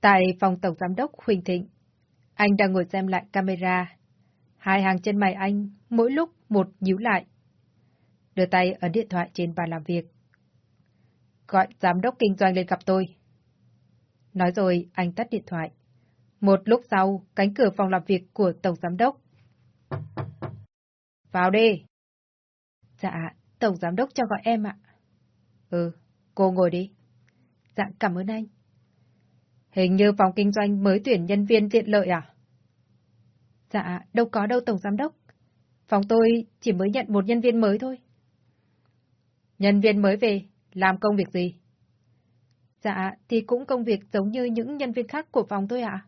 Tại phòng tổng giám đốc Huỳnh Thịnh, anh đang ngồi xem lại camera. Hai hàng chân mày anh mỗi lúc một nhíu lại. Đưa tay ấn điện thoại trên bàn làm việc. Gọi giám đốc kinh doanh lên gặp tôi. Nói rồi anh tắt điện thoại. Một lúc sau, cánh cửa phòng làm việc của tổng giám đốc. Vào đi. Dạ, tổng giám đốc cho gọi em ạ. Ừ, cô ngồi đi. Dạ, cảm ơn anh. Hình như phòng kinh doanh mới tuyển nhân viên tiện lợi à? Dạ, đâu có đâu Tổng Giám Đốc. Phòng tôi chỉ mới nhận một nhân viên mới thôi. Nhân viên mới về, làm công việc gì? Dạ, thì cũng công việc giống như những nhân viên khác của phòng tôi ạ.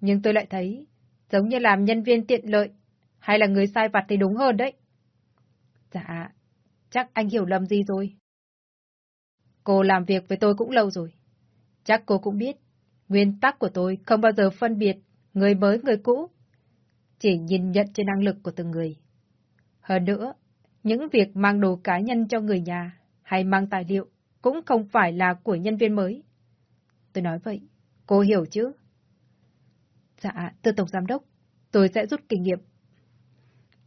Nhưng tôi lại thấy, giống như làm nhân viên tiện lợi, hay là người sai vặt thì đúng hơn đấy. Dạ, chắc anh hiểu lầm gì rồi. Cô làm việc với tôi cũng lâu rồi. Chắc cô cũng biết, nguyên tắc của tôi không bao giờ phân biệt người mới người cũ. Chỉ nhìn nhận trên năng lực của từng người. Hơn nữa, những việc mang đồ cá nhân cho người nhà hay mang tài liệu cũng không phải là của nhân viên mới. Tôi nói vậy, cô hiểu chứ? Dạ, từ Tổng Giám Đốc, tôi sẽ rút kinh nghiệm.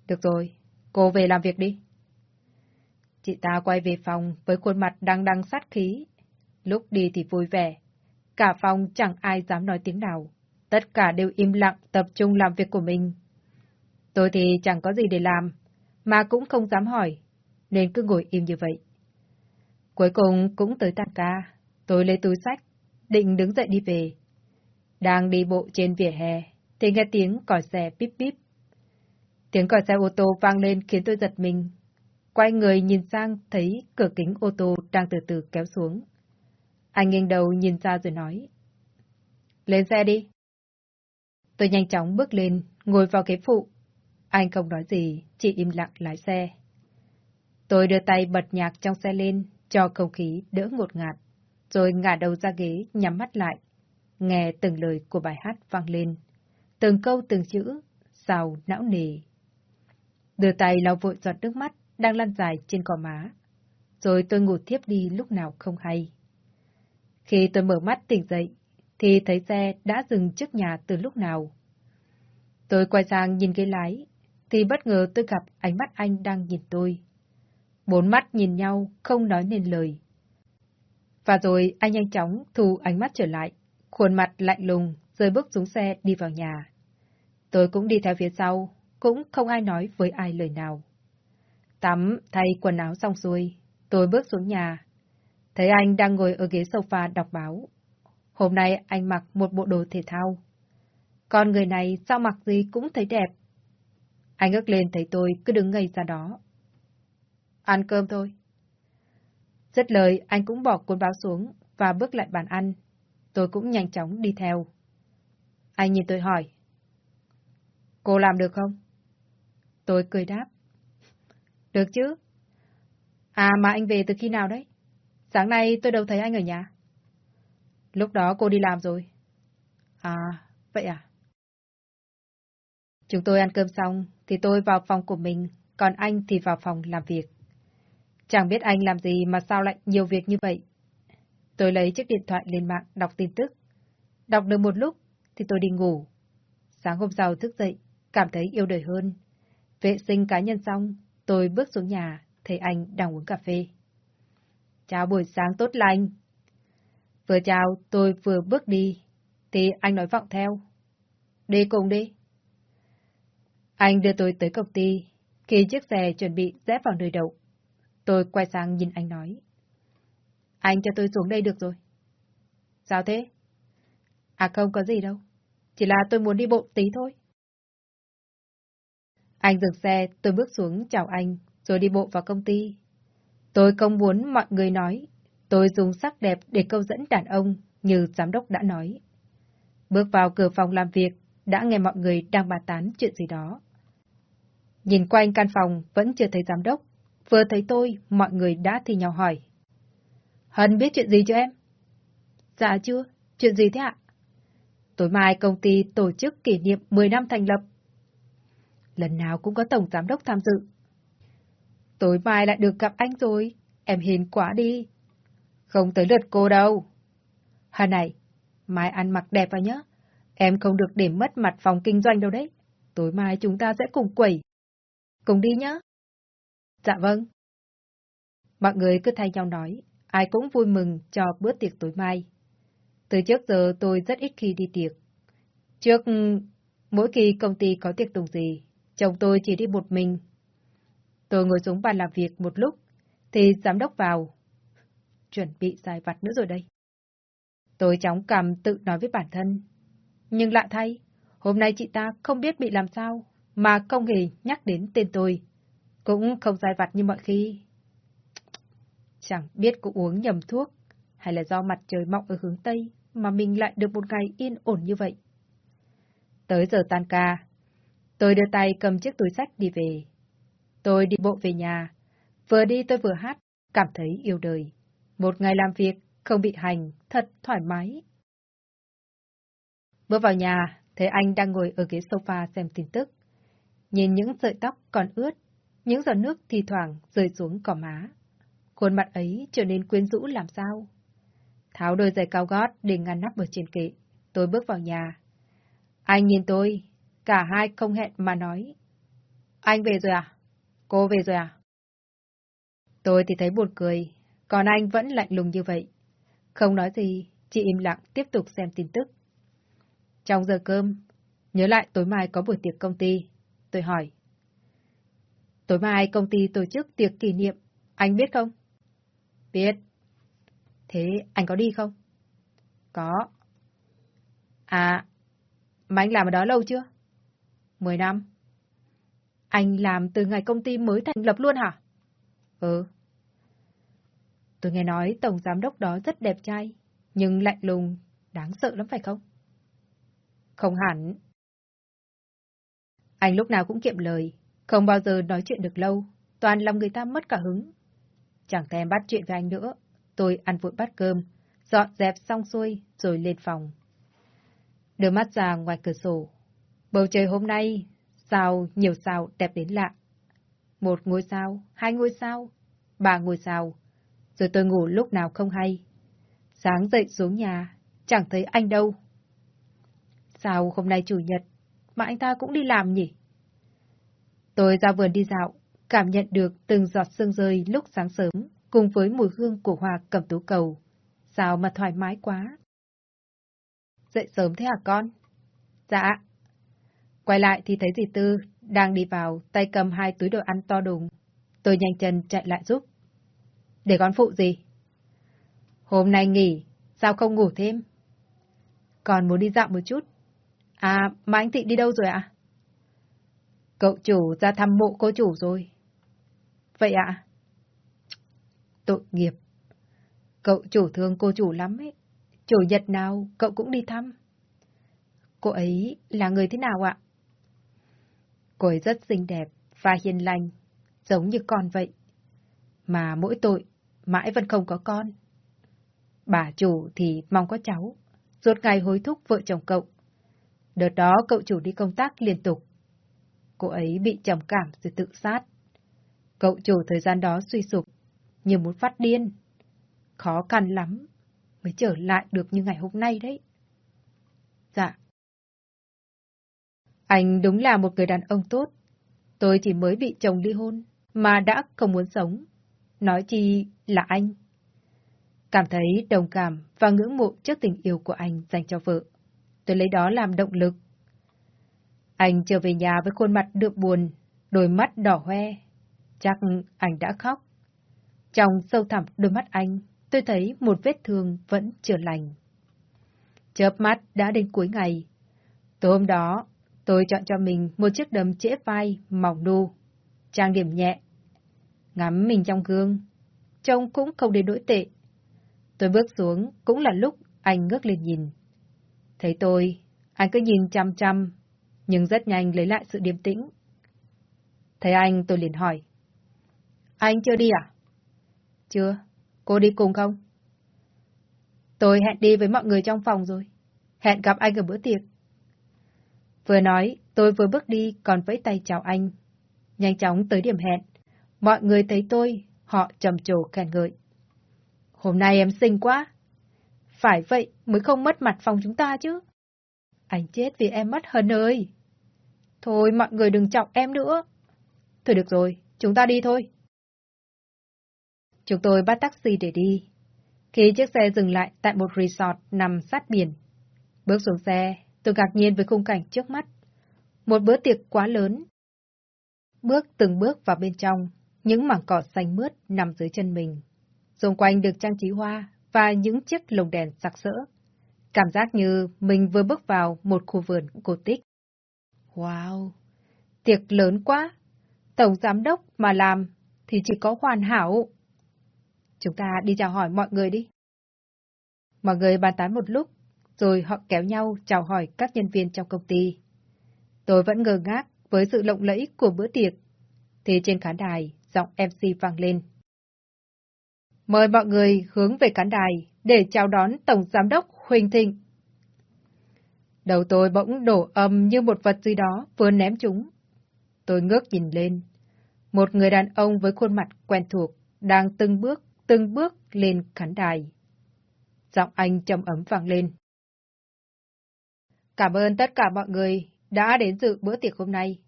Được rồi, cô về làm việc đi. Chị ta quay về phòng với khuôn mặt đang đăng sát khí. Lúc đi thì vui vẻ, Cả phòng chẳng ai dám nói tiếng nào. Tất cả đều im lặng tập trung làm việc của mình. Tôi thì chẳng có gì để làm, mà cũng không dám hỏi, nên cứ ngồi im như vậy. Cuối cùng cũng tới tan ca, tôi lấy túi sách, định đứng dậy đi về. Đang đi bộ trên vỉa hè, thì nghe tiếng còi xe bíp bíp. Tiếng còi xe ô tô vang lên khiến tôi giật mình. Quay người nhìn sang thấy cửa kính ô tô đang từ từ kéo xuống. Anh nghiêng đầu nhìn ra rồi nói. Lên xe đi. Tôi nhanh chóng bước lên, ngồi vào ghế phụ. Anh không nói gì, chỉ im lặng lái xe. Tôi đưa tay bật nhạc trong xe lên, cho không khí đỡ ngột ngạt, rồi ngả đầu ra ghế, nhắm mắt lại, nghe từng lời của bài hát vang lên. Từng câu từng chữ, sao não nề. Đưa tay lau vội giọt nước mắt đang lăn dài trên cỏ má. Rồi tôi ngủ tiếp đi lúc nào không hay. Khi tôi mở mắt tỉnh dậy, thì thấy xe đã dừng trước nhà từ lúc nào. Tôi quay sang nhìn cái lái, thì bất ngờ tôi gặp ánh mắt anh đang nhìn tôi. Bốn mắt nhìn nhau, không nói nên lời. Và rồi anh nhanh chóng thu ánh mắt trở lại, khuôn mặt lạnh lùng, rơi bước xuống xe đi vào nhà. Tôi cũng đi theo phía sau, cũng không ai nói với ai lời nào. Tắm, thay quần áo xong xuôi, tôi bước xuống nhà, Thấy anh đang ngồi ở ghế sofa đọc báo. Hôm nay anh mặc một bộ đồ thể thao. Con người này sao mặc gì cũng thấy đẹp. Anh ngước lên thấy tôi cứ đứng ngây ra đó. Ăn cơm thôi. Rất lời, anh cũng bỏ cuốn báo xuống và bước lại bàn ăn. Tôi cũng nhanh chóng đi theo. Anh nhìn tôi hỏi. Cô làm được không? Tôi cười đáp. Được chứ. À mà anh về từ khi nào đấy? Sáng nay tôi đâu thấy anh ở nhà. Lúc đó cô đi làm rồi. À, vậy à? Chúng tôi ăn cơm xong, thì tôi vào phòng của mình, còn anh thì vào phòng làm việc. Chẳng biết anh làm gì mà sao lại nhiều việc như vậy. Tôi lấy chiếc điện thoại lên mạng đọc tin tức. Đọc được một lúc, thì tôi đi ngủ. Sáng hôm sau thức dậy, cảm thấy yêu đời hơn. Vệ sinh cá nhân xong, tôi bước xuống nhà, thấy anh đang uống cà phê. Chào buổi sáng tốt lành. Vừa chào, tôi vừa bước đi, thì anh nói vọng theo. Đi cùng đi. Anh đưa tôi tới công ty, khi chiếc xe chuẩn bị rẽ vào nơi đậu. Tôi quay sang nhìn anh nói. Anh cho tôi xuống đây được rồi. Sao thế? À không có gì đâu. Chỉ là tôi muốn đi bộ tí thôi. Anh dừng xe, tôi bước xuống chào anh, rồi đi bộ vào công ty. Tôi không muốn mọi người nói, tôi dùng sắc đẹp để câu dẫn đàn ông, như giám đốc đã nói. Bước vào cửa phòng làm việc, đã nghe mọi người đang bàn tán chuyện gì đó. Nhìn quanh căn phòng vẫn chưa thấy giám đốc, vừa thấy tôi, mọi người đã thì nhau hỏi. Hân biết chuyện gì chưa em? Dạ chưa, chuyện gì thế ạ? Tối mai công ty tổ chức kỷ niệm 10 năm thành lập. Lần nào cũng có tổng giám đốc tham dự, Tối mai lại được gặp anh rồi, em hiền quá đi. Không tới lượt cô đâu. Hà này, mai ăn mặc đẹp vào nhá. Em không được để mất mặt phòng kinh doanh đâu đấy. Tối mai chúng ta sẽ cùng quẩy. Cùng đi nhá. Dạ vâng. Mọi người cứ thay nhau nói, ai cũng vui mừng cho bữa tiệc tối mai. Từ trước giờ tôi rất ít khi đi tiệc. Trước, mỗi khi công ty có tiệc tùng gì, chồng tôi chỉ đi một mình. Tôi ngồi xuống bàn làm việc một lúc, thì giám đốc vào. Chuẩn bị dài vặt nữa rồi đây. Tôi chóng cầm tự nói với bản thân. Nhưng lạ thay, hôm nay chị ta không biết bị làm sao, mà không hề nhắc đến tên tôi. Cũng không dài vặt như mọi khi. Chẳng biết có uống nhầm thuốc, hay là do mặt trời mọc ở hướng Tây mà mình lại được một ngày yên ổn như vậy. Tới giờ tan ca, tôi đưa tay cầm chiếc túi sách đi về. Tôi đi bộ về nhà, vừa đi tôi vừa hát, cảm thấy yêu đời. Một ngày làm việc, không bị hành, thật thoải mái. Bước vào nhà, thấy anh đang ngồi ở ghế sofa xem tin tức. Nhìn những sợi tóc còn ướt, những giọt nước thi thoảng rơi xuống cỏ má. Khuôn mặt ấy trở nên quyến rũ làm sao? Tháo đôi giày cao gót để ngăn nắp ở trên kệ. Tôi bước vào nhà. Anh nhìn tôi, cả hai không hẹn mà nói. Anh về rồi à? Cô về rồi à? Tôi thì thấy buồn cười, còn anh vẫn lạnh lùng như vậy. Không nói gì, chị im lặng tiếp tục xem tin tức. Trong giờ cơm, nhớ lại tối mai có buổi tiệc công ty. Tôi hỏi. Tối mai công ty tổ chức tiệc kỷ niệm, anh biết không? Biết. Thế anh có đi không? Có. À, mà anh làm ở đó lâu chưa? Mười năm. Anh làm từ ngày công ty mới thành lập luôn hả? Ừ. Tôi nghe nói tổng giám đốc đó rất đẹp trai, nhưng lạnh lùng, đáng sợ lắm phải không? Không hẳn. Anh lúc nào cũng kiệm lời, không bao giờ nói chuyện được lâu, toàn làm người ta mất cả hứng. Chẳng thèm bắt chuyện với anh nữa, tôi ăn vội bát cơm, dọn dẹp xong xuôi rồi lên phòng. Đưa mắt ra ngoài cửa sổ. Bầu trời hôm nay, sao nhiều sao đẹp đến lạ. Một ngôi sao, hai ngôi sao, ba ngôi sao, rồi tôi ngủ lúc nào không hay. Sáng dậy xuống nhà, chẳng thấy anh đâu. Sao hôm nay chủ nhật, mà anh ta cũng đi làm nhỉ? Tôi ra vườn đi dạo, cảm nhận được từng giọt sương rơi lúc sáng sớm, cùng với mùi hương của hoa cẩm tú cầu. Sao mà thoải mái quá. Dậy sớm thế hả con? Dạ. Quay lại thì thấy dì Tư đang đi vào, tay cầm hai túi đồ ăn to đùng. Tôi nhanh chân chạy lại giúp. Để con phụ gì? Hôm nay nghỉ, sao không ngủ thêm? Còn muốn đi dạo một chút. À, mà anh Thịnh đi đâu rồi ạ? Cậu chủ ra thăm mộ cô chủ rồi. Vậy ạ? Tội nghiệp. Cậu chủ thương cô chủ lắm ấy. Chủ nhật nào cậu cũng đi thăm. Cô ấy là người thế nào ạ? Cô ấy rất xinh đẹp và hiền lành, giống như con vậy. Mà mỗi tội, mãi vẫn không có con. Bà chủ thì mong có cháu, suốt ngày hối thúc vợ chồng cậu. Đợt đó cậu chủ đi công tác liên tục. Cô ấy bị trầm cảm rồi tự sát. Cậu chủ thời gian đó suy sụp, như muốn phát điên. Khó khăn lắm, mới trở lại được như ngày hôm nay đấy. Dạ. Anh đúng là một người đàn ông tốt. Tôi chỉ mới bị chồng ly hôn, mà đã không muốn sống. Nói chi là anh. Cảm thấy đồng cảm và ngưỡng mộ trước tình yêu của anh dành cho vợ. Tôi lấy đó làm động lực. Anh trở về nhà với khuôn mặt đượm buồn, đôi mắt đỏ hoe. Chắc anh đã khóc. Trong sâu thẳm đôi mắt anh, tôi thấy một vết thương vẫn chưa lành. Chớp mắt đã đến cuối ngày. Tối hôm đó, tôi chọn cho mình một chiếc đầm trễ vai mỏng đô, trang điểm nhẹ. Ngắm mình trong gương, trông cũng không đến nỗi tệ. Tôi bước xuống cũng là lúc anh ngước lên nhìn. Thấy tôi, anh cứ nhìn chăm chăm, nhưng rất nhanh lấy lại sự điềm tĩnh. Thấy anh tôi liền hỏi. Anh chưa đi à? Chưa. Cô đi cùng không? Tôi hẹn đi với mọi người trong phòng rồi. Hẹn gặp anh ở bữa tiệc. Vừa nói, tôi vừa bước đi còn vẫy tay chào anh. Nhanh chóng tới điểm hẹn. Mọi người thấy tôi, họ trầm trồ khen ngợi. Hôm nay em xinh quá. Phải vậy mới không mất mặt phòng chúng ta chứ. Anh chết vì em mất hờn ơi. Thôi mọi người đừng chọc em nữa. Thôi được rồi, chúng ta đi thôi. Chúng tôi bắt taxi để đi. Khi chiếc xe dừng lại tại một resort nằm sát biển. Bước xuống xe, tôi ngạc nhiên với khung cảnh trước mắt. Một bữa tiệc quá lớn. Bước từng bước vào bên trong, những mảng cỏ xanh mướt nằm dưới chân mình. Xung quanh được trang trí hoa và những chiếc lồng đèn sặc sỡ. Cảm giác như mình vừa bước vào một khu vườn cổ tích. Wow! Tiệc lớn quá! Tổng giám đốc mà làm thì chỉ có hoàn hảo. Chúng ta đi chào hỏi mọi người đi. Mọi người bàn tán một lúc, rồi họ kéo nhau chào hỏi các nhân viên trong công ty. Tôi vẫn ngơ ngác với sự lộng lẫy của bữa tiệc, thế trên khán đài, giọng MC vang lên. Mời mọi người hướng về khán đài để chào đón Tổng Giám đốc Huỳnh Thịnh. Đầu tôi bỗng đổ âm như một vật gì đó vừa ném chúng. Tôi ngước nhìn lên. Một người đàn ông với khuôn mặt quen thuộc đang từng bước, từng bước lên khán đài. Giọng anh trầm ấm vang lên. Cảm ơn tất cả mọi người đã đến dự bữa tiệc hôm nay.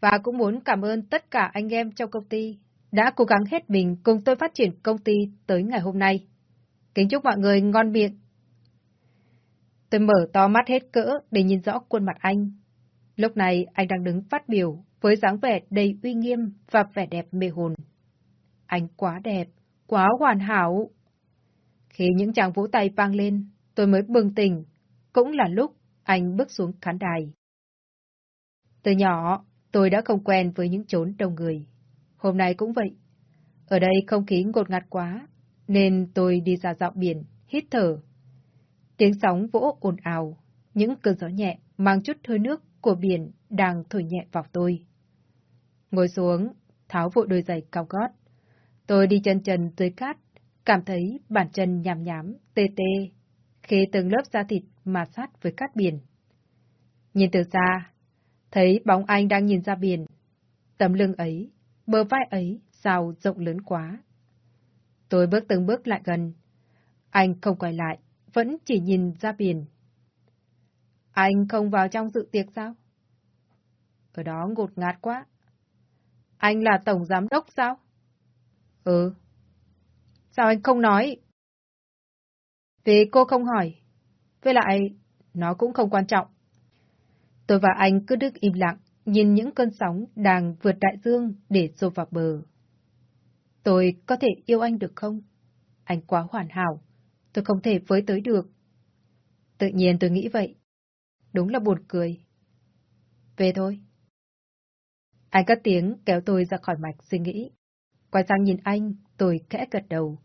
Và cũng muốn cảm ơn tất cả anh em trong công ty đã cố gắng hết mình cùng tôi phát triển công ty tới ngày hôm nay. Kính chúc mọi người ngon miệng. Tôi mở to mắt hết cỡ để nhìn rõ khuôn mặt anh. Lúc này anh đang đứng phát biểu với dáng vẻ đầy uy nghiêm và vẻ đẹp mê hồn. Anh quá đẹp, quá hoàn hảo. Khi những chàng vỗ tay vang lên, tôi mới bừng tỉnh. Cũng là lúc anh bước xuống khán đài. Từ nhỏ, tôi đã không quen với những chốn đông người. Hôm nay cũng vậy. Ở đây không khí ngột ngạt quá, nên tôi đi ra dạo biển, hít thở. Tiếng sóng vỗ ồn ào, những cơn gió nhẹ mang chút hơi nước của biển đang thổi nhẹ vào tôi. Ngồi xuống, tháo vội đôi giày cao gót. Tôi đi chân trần dưới cát, cảm thấy bàn chân nhàm nhám, tê tê, khi từng lớp da thịt mà sát với cát biển. Nhìn từ xa, thấy bóng anh đang nhìn ra biển. Tấm lưng ấy, bờ vai ấy, sao rộng lớn quá. Tôi bước từng bước lại gần. Anh không quay lại, vẫn chỉ nhìn ra biển. Anh không vào trong dự tiệc sao? Ở đó ngột ngạt quá. Anh là tổng giám đốc sao? Ừ. Sao anh không nói? Vì cô không hỏi. Với lại, nó cũng không quan trọng. Tôi và anh cứ đứng im lặng, nhìn những cơn sóng đang vượt đại dương để xô vào bờ. Tôi có thể yêu anh được không? Anh quá hoàn hảo, tôi không thể với tới được. Tự nhiên tôi nghĩ vậy. Đúng là buồn cười. Về thôi. Anh cất tiếng kéo tôi ra khỏi mạch suy nghĩ. Quay sang nhìn anh, tôi khẽ gật đầu.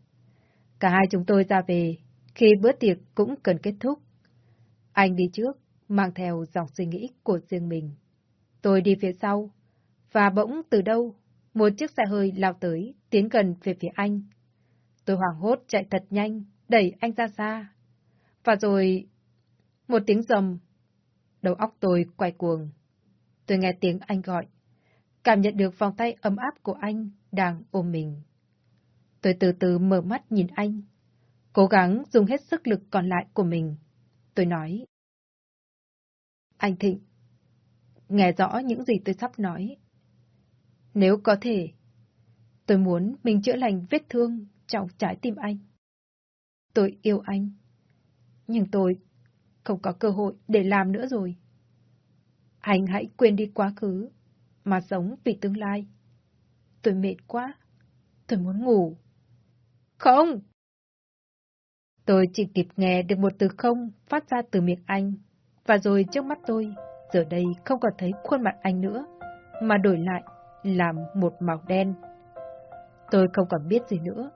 Cả hai chúng tôi ra về, khi bữa tiệc cũng cần kết thúc. Anh đi trước, mang theo dòng suy nghĩ của riêng mình. Tôi đi phía sau, và bỗng từ đâu, một chiếc xe hơi lao tới, tiến gần về phía anh. Tôi hoảng hốt chạy thật nhanh, đẩy anh ra xa. Và rồi... Một tiếng rầm. Đầu óc tôi quay cuồng. Tôi nghe tiếng anh gọi. Cảm nhận được vòng tay ấm áp của anh đang ôm mình. Tôi từ từ mở mắt nhìn anh. Cố gắng dùng hết sức lực còn lại của mình. Tôi nói. Anh Thịnh, nghe rõ những gì tôi sắp nói. Nếu có thể, tôi muốn mình chữa lành vết thương trong trái tim anh. Tôi yêu anh, nhưng tôi không có cơ hội để làm nữa rồi. Anh hãy quên đi quá khứ, mà sống vì tương lai. Tôi mệt quá, tôi muốn ngủ. Không! Tôi chỉ kịp nghe được một từ không phát ra từ miệng anh và rồi trước mắt tôi, giờ đây không còn thấy khuôn mặt anh nữa, mà đổi lại làm một màu đen. Tôi không còn biết gì nữa.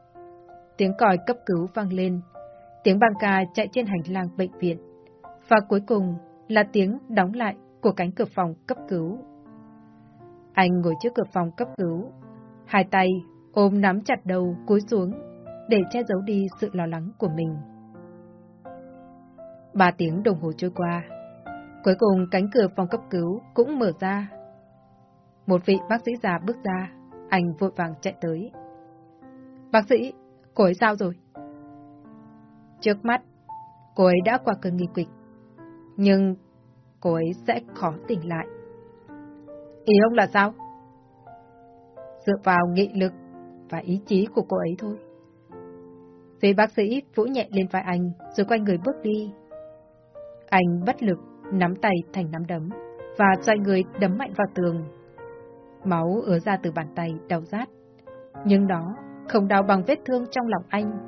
Tiếng còi cấp cứu vang lên, tiếng băng ca chạy trên hành lang bệnh viện, và cuối cùng là tiếng đóng lại của cánh cửa phòng cấp cứu. Anh ngồi trước cửa phòng cấp cứu, hai tay ôm nắm chặt đầu cúi xuống để che giấu đi sự lo lắng của mình. Ba tiếng đồng hồ trôi qua, Cuối cùng cánh cửa phòng cấp cứu cũng mở ra. Một vị bác sĩ già bước ra, anh vội vàng chạy tới. Bác sĩ, cô ấy sao rồi? Trước mắt, cô ấy đã qua cơn nghi kịch. Nhưng cô ấy sẽ khó tỉnh lại. Ý ông là sao? Dựa vào nghị lực và ý chí của cô ấy thôi. Vì bác sĩ vỗ nhẹ lên vai anh rồi quay người bước đi. Anh bất lực, nắm tay thành nắm đấm và xoay người đấm mạnh vào tường. Máu ứa ra từ bàn tay đau rát. Nhưng đó không đau bằng vết thương trong lòng anh.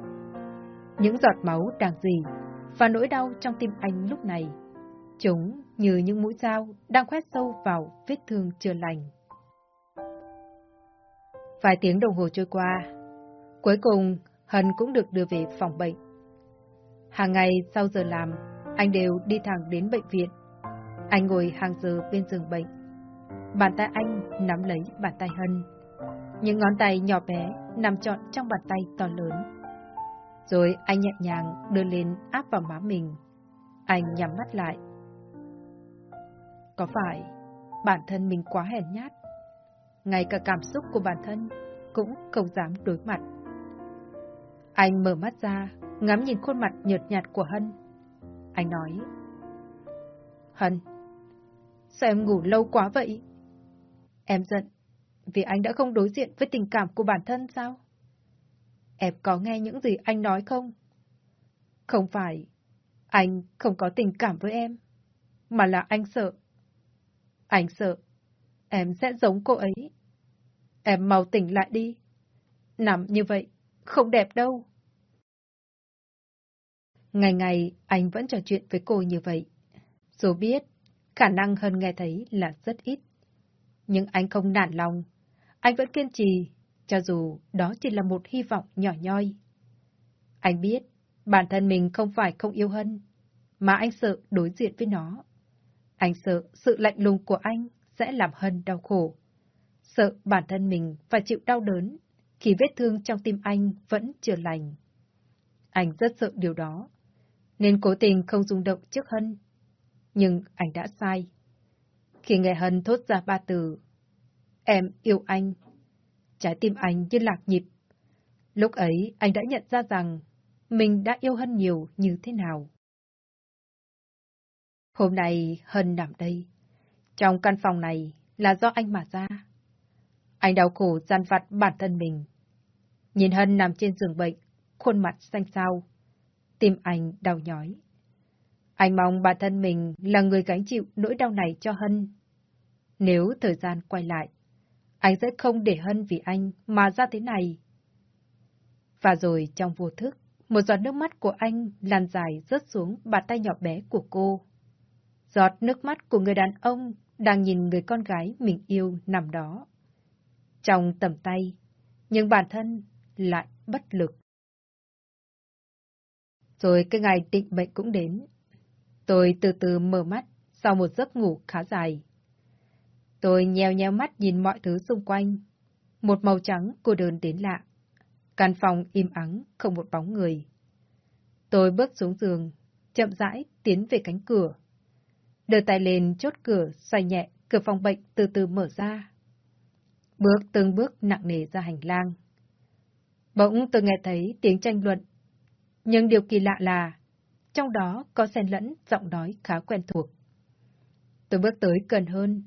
Những giọt máu đang dì và nỗi đau trong tim anh lúc này. Chúng như những mũi dao đang khoét sâu vào vết thương chưa lành. Vài tiếng đồng hồ trôi qua, cuối cùng Hân cũng được đưa về phòng bệnh. Hàng ngày sau giờ làm, anh đều đi thẳng đến bệnh viện. Anh ngồi hàng giờ bên giường bệnh. Bàn tay anh nắm lấy bàn tay Hân. Những ngón tay nhỏ bé nằm trọn trong bàn tay to lớn. Rồi anh nhẹ nhàng đưa lên áp vào má mình. Anh nhắm mắt lại. Có phải bản thân mình quá hèn nhát? Ngay cả cảm xúc của bản thân cũng không dám đối mặt. Anh mở mắt ra, ngắm nhìn khuôn mặt nhợt nhạt của Hân. Anh nói, Hân, sao em ngủ lâu quá vậy? Em giận, vì anh đã không đối diện với tình cảm của bản thân sao? Em có nghe những gì anh nói không? Không phải, anh không có tình cảm với em, mà là anh sợ. Anh sợ, em sẽ giống cô ấy. Em mau tỉnh lại đi. Nằm như vậy, không đẹp đâu. Ngày ngày anh vẫn trò chuyện với cô như vậy. Dù biết, khả năng hơn nghe thấy là rất ít. Nhưng anh không nản lòng. Anh vẫn kiên trì, cho dù đó chỉ là một hy vọng nhỏ nhoi. Anh biết, bản thân mình không phải không yêu Hân, mà anh sợ đối diện với nó. Anh sợ sự lạnh lùng của anh sẽ làm Hân đau khổ. Sợ bản thân mình phải chịu đau đớn khi vết thương trong tim anh vẫn chưa lành. Anh rất sợ điều đó, nên cố tình không rung động trước Hân. Nhưng anh đã sai. Khi nghe Hân thốt ra ba từ, em yêu anh, trái tim anh như lạc nhịp. Lúc ấy anh đã nhận ra rằng mình đã yêu Hân nhiều như thế nào. Hôm nay Hân nằm đây. Trong căn phòng này là do anh mà ra. Anh đau khổ gian vặt bản thân mình. Nhìn Hân nằm trên giường bệnh, khuôn mặt xanh xao. Tim anh đau nhói. Anh mong bản thân mình là người gánh chịu nỗi đau này cho Hân. Nếu thời gian quay lại, anh sẽ không để Hân vì anh mà ra thế này. Và rồi trong vô thức, một giọt nước mắt của anh lan dài rớt xuống bàn tay nhỏ bé của cô. Giọt nước mắt của người đàn ông đang nhìn người con gái mình yêu nằm đó. Trong tầm tay, nhưng bản thân lại bất lực. Rồi cái ngày định bệnh cũng đến. Tôi từ từ mở mắt sau một giấc ngủ khá dài. Tôi nheo nheo mắt nhìn mọi thứ xung quanh. Một màu trắng cô đơn đến lạ. Căn phòng im ắng, không một bóng người. Tôi bước xuống giường, chậm rãi tiến về cánh cửa. Đưa tay lên chốt cửa, xoay nhẹ, cửa phòng bệnh từ từ mở ra. Bước từng bước nặng nề ra hành lang. Bỗng tôi nghe thấy tiếng tranh luận. Nhưng điều kỳ lạ là, trong đó có xen lẫn giọng nói khá quen thuộc. Tôi bước tới gần hơn.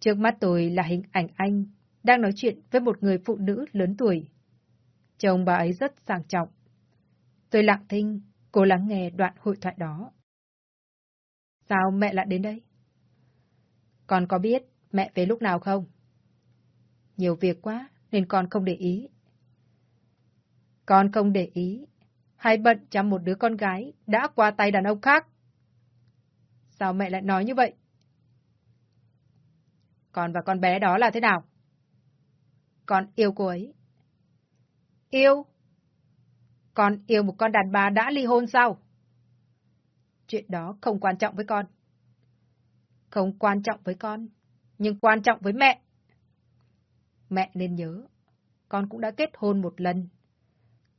Trước mắt tôi là hình ảnh anh đang nói chuyện với một người phụ nữ lớn tuổi. Chồng bà ấy rất sang trọng. Tôi lặng thinh, cố lắng nghe đoạn hội thoại đó. Sao mẹ lại đến đây? Con có biết mẹ về lúc nào không? Nhiều việc quá nên con không để ý. Con không để ý, hay bận chăm một đứa con gái đã qua tay đàn ông khác. Sao mẹ lại nói như vậy? Con và con bé đó là thế nào? Con yêu cô ấy. Yêu? Con yêu một con đàn bà đã ly hôn sao? Chuyện đó không quan trọng với con. Không quan trọng với con, nhưng quan trọng với mẹ. Mẹ nên nhớ, con cũng đã kết hôn một lần.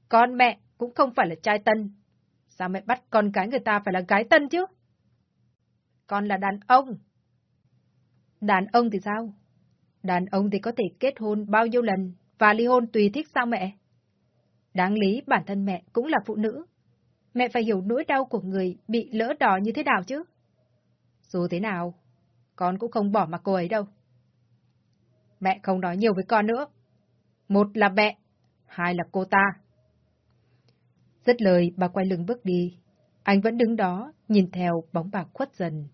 Con mẹ cũng không phải là trai tân. Sao mẹ bắt con cái người ta phải là gái tân chứ? Con là đàn ông. Đàn ông thì sao? Đàn ông thì có thể kết hôn bao nhiêu lần và ly hôn tùy thích sao mẹ? Đáng lý bản thân mẹ cũng là phụ nữ. mẹ phải hiểu nỗi đau của người bị lỡ đỏ như thế nào chứ. Dù thế nào, con cũng không bỏ mặc cô ấy đâu. Mẹ không nói nhiều với con nữa. Một là mẹ, hai là cô ta. Dứt lời, bà quay lưng bước đi. Anh vẫn đứng đó, nhìn theo bóng bạc khuất dần.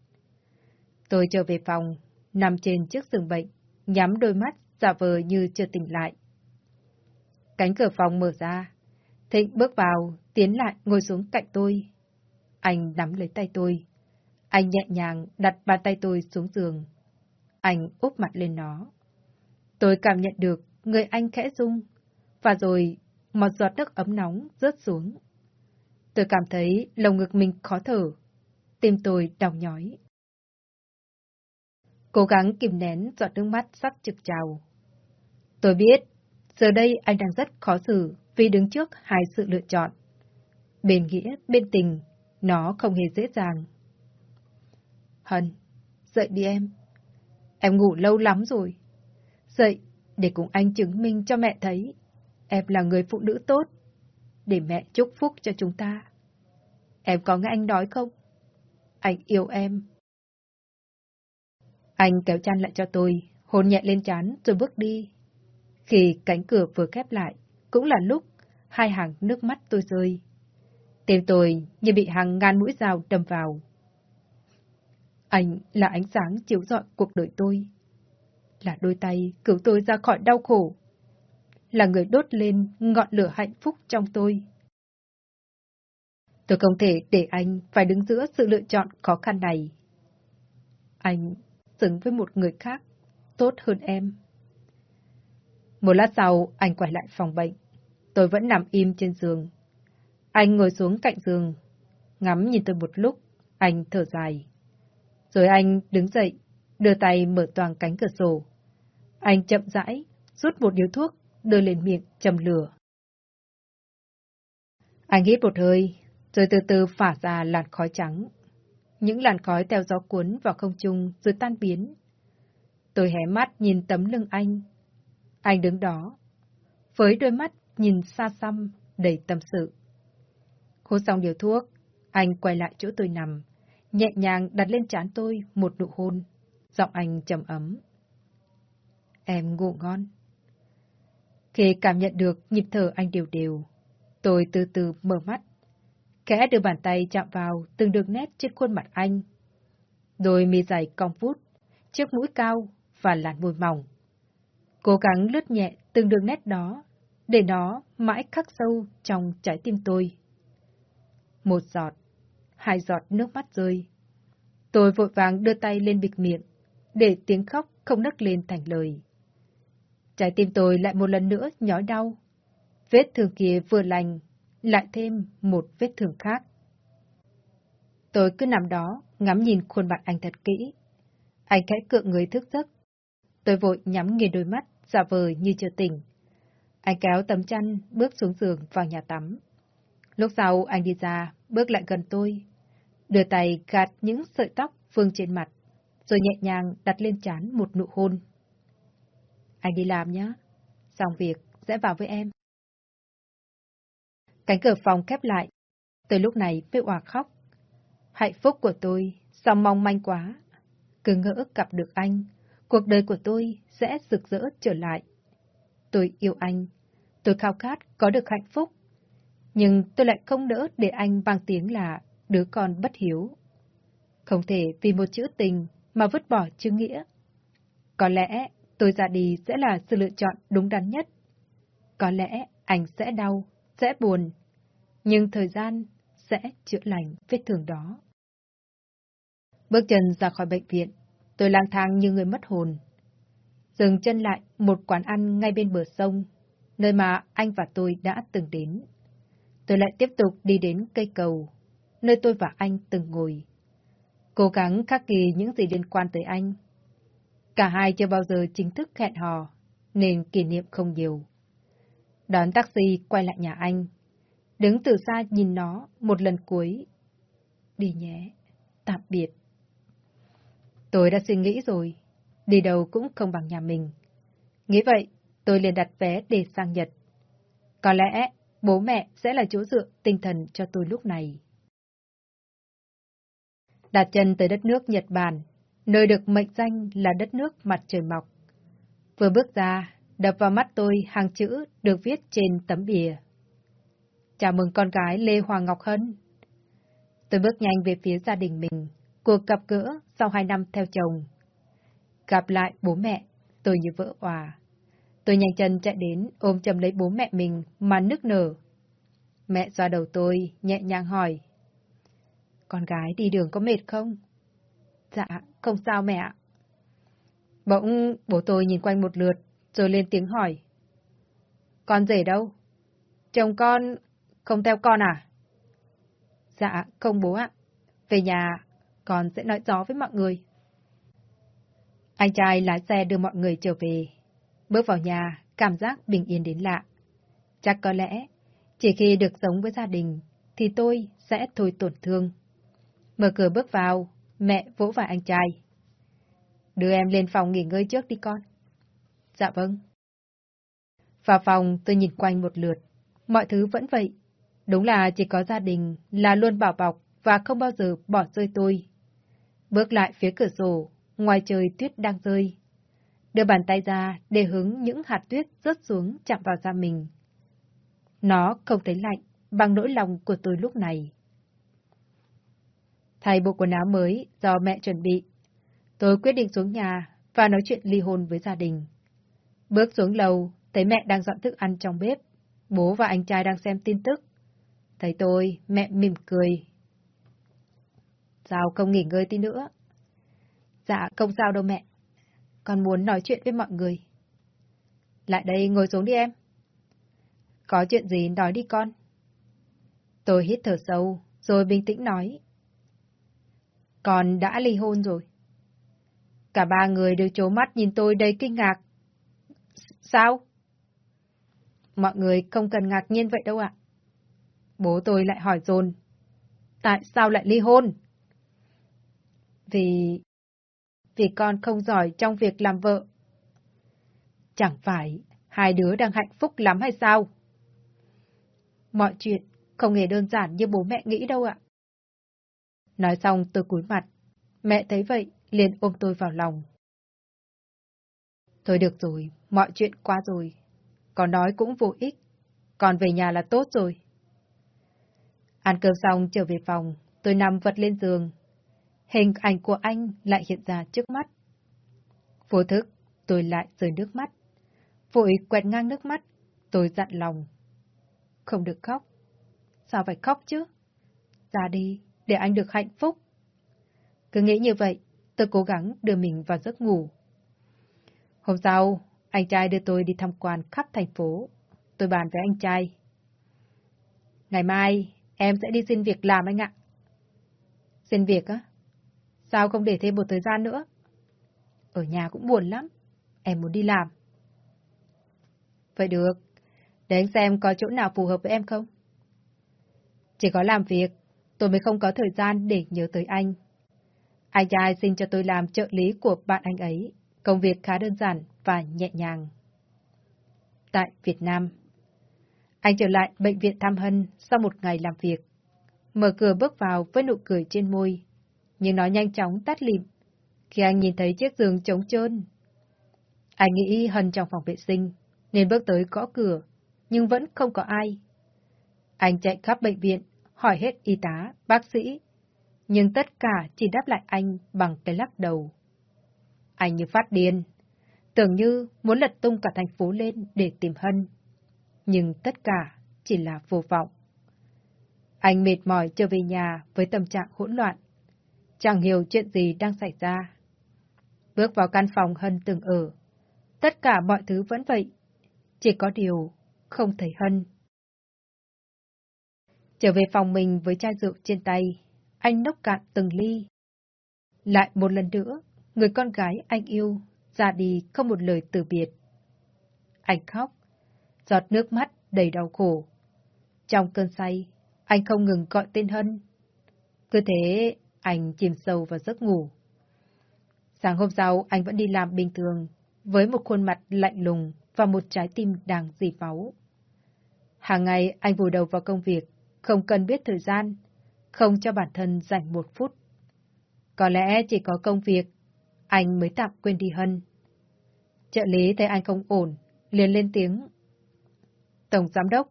Tôi trở về phòng, nằm trên chiếc giường bệnh, nhắm đôi mắt, giả vờ như chưa tỉnh lại. Cánh cửa phòng mở ra. Thịnh bước vào, tiến lại ngồi xuống cạnh tôi. Anh nắm lấy tay tôi. Anh nhẹ nhàng đặt bàn tay tôi xuống giường. Anh úp mặt lên nó. Tôi cảm nhận được người anh khẽ rung, và rồi một giọt nước ấm nóng rớt xuống. Tôi cảm thấy lồng ngực mình khó thở, tim tôi đau nhói. Cố gắng kìm nén giọt nước mắt sắp trực trào. Tôi biết, giờ đây anh đang rất khó xử vì đứng trước hai sự lựa chọn. Bên nghĩa, bên tình, nó không hề dễ dàng. Hân, dậy đi em. Em ngủ lâu lắm rồi. Dậy, để cùng anh chứng minh cho mẹ thấy em là người phụ nữ tốt, để mẹ chúc phúc cho chúng ta. Em có nghe anh nói không? Anh yêu em. Anh kéo chăn lại cho tôi, hôn nhẹ lên chán rồi bước đi. Khi cánh cửa vừa khép lại, cũng là lúc hai hàng nước mắt tôi rơi. Tim tôi như bị hàng ngàn mũi dao đâm vào. Anh là ánh sáng chiếu rọi cuộc đời tôi. Là đôi tay cứu tôi ra khỏi đau khổ. Là người đốt lên ngọn lửa hạnh phúc trong tôi. Tôi không thể để anh phải đứng giữa sự lựa chọn khó khăn này. Anh xứng với một người khác, tốt hơn em. Một lát sau, anh quay lại phòng bệnh. Tôi vẫn nằm im trên giường. Anh ngồi xuống cạnh giường, ngắm nhìn tôi một lúc, anh thở dài. Rồi anh đứng dậy, đưa tay mở toàn cánh cửa sổ. Anh chậm rãi, rút một điếu thuốc, đưa lên miệng, châm lửa. Anh hít một hơi, rồi từ từ phả ra làn khói trắng. Những làn khói theo gió cuốn vào không trung rồi tan biến. Tôi hé mắt nhìn tấm lưng anh. Anh đứng đó, với đôi mắt nhìn xa xăm, đầy tâm sự. Hút xong điều thuốc, anh quay lại chỗ tôi nằm, nhẹ nhàng đặt lên trán tôi một nụ hôn, giọng anh trầm ấm. Em ngủ ngon. Khi cảm nhận được nhịp thở anh đều đều, tôi từ từ mở mắt, khẽ đưa bàn tay chạm vào từng đường nét trên khuôn mặt anh. Đôi mi dài cong vút, chiếc mũi cao và làn môi mỏng. Cố gắng lướt nhẹ từng đường nét đó, để nó mãi khắc sâu trong trái tim tôi. Một giọt, hai giọt nước mắt rơi. Tôi vội vàng đưa tay lên bịt miệng, để tiếng khóc không nấc lên thành lời. Trái tim tôi lại một lần nữa nhói đau. Vết thương kia vừa lành, lại thêm một vết thương khác. Tôi cứ nằm đó, ngắm nhìn khuôn mặt anh thật kỹ. Anh khẽ cựa người thức giấc. Tôi vội nhắm nghiền đôi mắt, giả vờ như chưa tỉnh. Anh kéo tấm chăn, bước xuống giường vào nhà tắm. Lúc sau anh đi ra, bước lại gần tôi, đưa tay gạt những sợi tóc vương trên mặt, rồi nhẹ nhàng đặt lên trán một nụ hôn. Anh đi làm nhé, xong việc sẽ vào với em. Cánh cửa phòng khép lại, Tới lúc này mới òa khóc. Hạnh phúc của tôi, sao mong manh quá. Cứ ngỡ gặp được anh, cuộc đời của tôi sẽ rực rỡ trở lại. Tôi yêu anh, tôi khao khát có được hạnh phúc. Nhưng tôi lại không đỡ để anh bằng tiếng là đứa con bất hiếu. Không thể vì một chữ tình mà vứt bỏ chữ nghĩa. Có lẽ tôi ra đi sẽ là sự lựa chọn đúng đắn nhất. Có lẽ anh sẽ đau, sẽ buồn, nhưng thời gian sẽ chữa lành vết thương đó. Bước chân ra khỏi bệnh viện, tôi lang thang như người mất hồn. Dừng chân lại một quán ăn ngay bên bờ sông, nơi mà anh và tôi đã từng đến. Tôi lại tiếp tục đi đến cây cầu, nơi tôi và anh từng ngồi. Cố gắng khắc kỳ những gì liên quan tới anh. Cả hai chưa bao giờ chính thức hẹn hò, nên kỷ niệm không nhiều. Đón taxi quay lại nhà anh. Đứng từ xa nhìn nó một lần cuối. Đi nhé, tạm biệt. Tôi đã suy nghĩ rồi, đi đâu cũng không bằng nhà mình. Nghĩ vậy, tôi liền đặt vé để sang Nhật. Có lẽ bố mẹ sẽ là chỗ dựa tinh thần cho tôi lúc này. Đặt chân tới đất nước Nhật Bản, nơi được mệnh danh là đất nước mặt trời mọc. Vừa bước ra, đập vào mắt tôi hàng chữ được viết trên tấm bìa. Chào mừng con gái Lê Hoàng Ngọc Hân. Tôi bước nhanh về phía gia đình mình, cuộc gặp gỡ sau hai năm theo chồng. Gặp lại bố mẹ, tôi như vỡ hòa. Tôi nhanh chân chạy đến, ôm chầm lấy bố mẹ mình mà nức nở. Mẹ xoa đầu tôi, nhẹ nhàng hỏi. Con gái đi đường có mệt không? Dạ, không sao mẹ ạ. Bỗng bố tôi nhìn quanh một lượt, rồi lên tiếng hỏi. Con rể đâu? Chồng con không theo con à? Dạ, không bố ạ. Về nhà, con sẽ nói gió với mọi người. Anh trai lái xe đưa mọi người trở về. Bước vào nhà, cảm giác bình yên đến lạ. Chắc có lẽ, chỉ khi được sống với gia đình, thì tôi sẽ thôi tổn thương. Mở cửa bước vào, mẹ vỗ vào anh trai. Đưa em lên phòng nghỉ ngơi trước đi con. Dạ vâng. Vào phòng tôi nhìn quanh một lượt. Mọi thứ vẫn vậy. Đúng là chỉ có gia đình là luôn bảo bọc và không bao giờ bỏ rơi tôi. Bước lại phía cửa sổ, ngoài trời tuyết đang rơi. Đưa bàn tay ra để hứng những hạt tuyết rớt xuống chạm vào da mình. Nó không thấy lạnh bằng nỗi lòng của tôi lúc này. Thay bộ quần áo mới do mẹ chuẩn bị. Tôi quyết định xuống nhà và nói chuyện ly hôn với gia đình. Bước xuống lầu, thấy mẹ đang dọn thức ăn trong bếp. Bố và anh trai đang xem tin tức. Thấy tôi, mẹ mỉm cười. Sao không nghỉ ngơi tí nữa? Dạ, không sao đâu mẹ. Con muốn nói chuyện với mọi người. Lại đây ngồi xuống đi em. Có chuyện gì nói đi con. Tôi hít thở sâu, rồi bình tĩnh nói. Con đã ly hôn rồi. Cả ba người đều trố mắt nhìn tôi đầy kinh ngạc. Sao? Mọi người không cần ngạc nhiên vậy đâu ạ. Bố tôi lại hỏi dồn. Tại sao lại ly hôn? Vì... Vì con không giỏi trong việc làm vợ. Chẳng phải hai đứa đang hạnh phúc lắm hay sao? Mọi chuyện không hề đơn giản như bố mẹ nghĩ đâu ạ. Nói xong tôi cúi mặt. Mẹ thấy vậy, liền ôm tôi vào lòng. Thôi được rồi, mọi chuyện qua rồi. Còn nói cũng vô ích. Còn về nhà là tốt rồi. Ăn cơm xong trở về phòng, tôi nằm vật lên giường. Hình ảnh của anh lại hiện ra trước mắt. Vô thức, tôi lại rơi nước mắt. Vội quẹt ngang nước mắt, tôi dặn lòng. Không được khóc. Sao phải khóc chứ? Ra đi, để anh được hạnh phúc. Cứ nghĩ như vậy, tôi cố gắng đưa mình vào giấc ngủ. Hôm sau, anh trai đưa tôi đi tham quan khắp thành phố. Tôi bàn với anh trai. Ngày mai, em sẽ đi xin việc làm anh ạ. Xin việc á? Sao không để thêm một thời gian nữa? Ở nhà cũng buồn lắm. Em muốn đi làm. Vậy được. Để anh xem có chỗ nào phù hợp với em không? Chỉ có làm việc, tôi mới không có thời gian để nhớ tới anh. Anh trai xin cho tôi làm trợ lý của bạn anh ấy. Công việc khá đơn giản và nhẹ nhàng. Tại Việt Nam Anh trở lại bệnh viện Tham Hân sau một ngày làm việc. Mở cửa bước vào với nụ cười trên môi, nhưng nó nhanh chóng tắt lịm khi anh nhìn thấy chiếc giường trống trơn. Anh nghĩ Hân trong phòng vệ sinh, nên bước tới gõ cửa, nhưng vẫn không có ai. Anh chạy khắp bệnh viện, hỏi hết y tá, bác sĩ, nhưng tất cả chỉ đáp lại anh bằng cái lắc đầu. Anh như phát điên, tưởng như muốn lật tung cả thành phố lên để tìm Hân. Nhưng tất cả chỉ là vô vọng. Anh mệt mỏi trở về nhà với tâm trạng hỗn loạn. Chẳng hiểu chuyện gì đang xảy ra. Bước vào căn phòng Hân từng ở. Tất cả mọi thứ vẫn vậy. Chỉ có điều không thấy Hân. Trở về phòng mình với chai rượu trên tay, anh nốc cạn từng ly. Lại một lần nữa, người con gái anh yêu, ra đi không một lời từ biệt. Anh khóc, giọt nước mắt đầy đau khổ. Trong cơn say, anh không ngừng gọi tên Hân. Cứ thế, anh chìm sâu vào giấc ngủ. Sáng hôm sau, anh vẫn đi làm bình thường, với một khuôn mặt lạnh lùng và một trái tim đang dì máu. Hàng ngày anh vùi đầu vào công việc, không cần biết thời gian, không cho bản thân dành một phút. Có lẽ chỉ có công việc, anh mới tạm quên đi Hân. Trợ lý thấy anh không ổn, liền lên tiếng. Tổng giám đốc,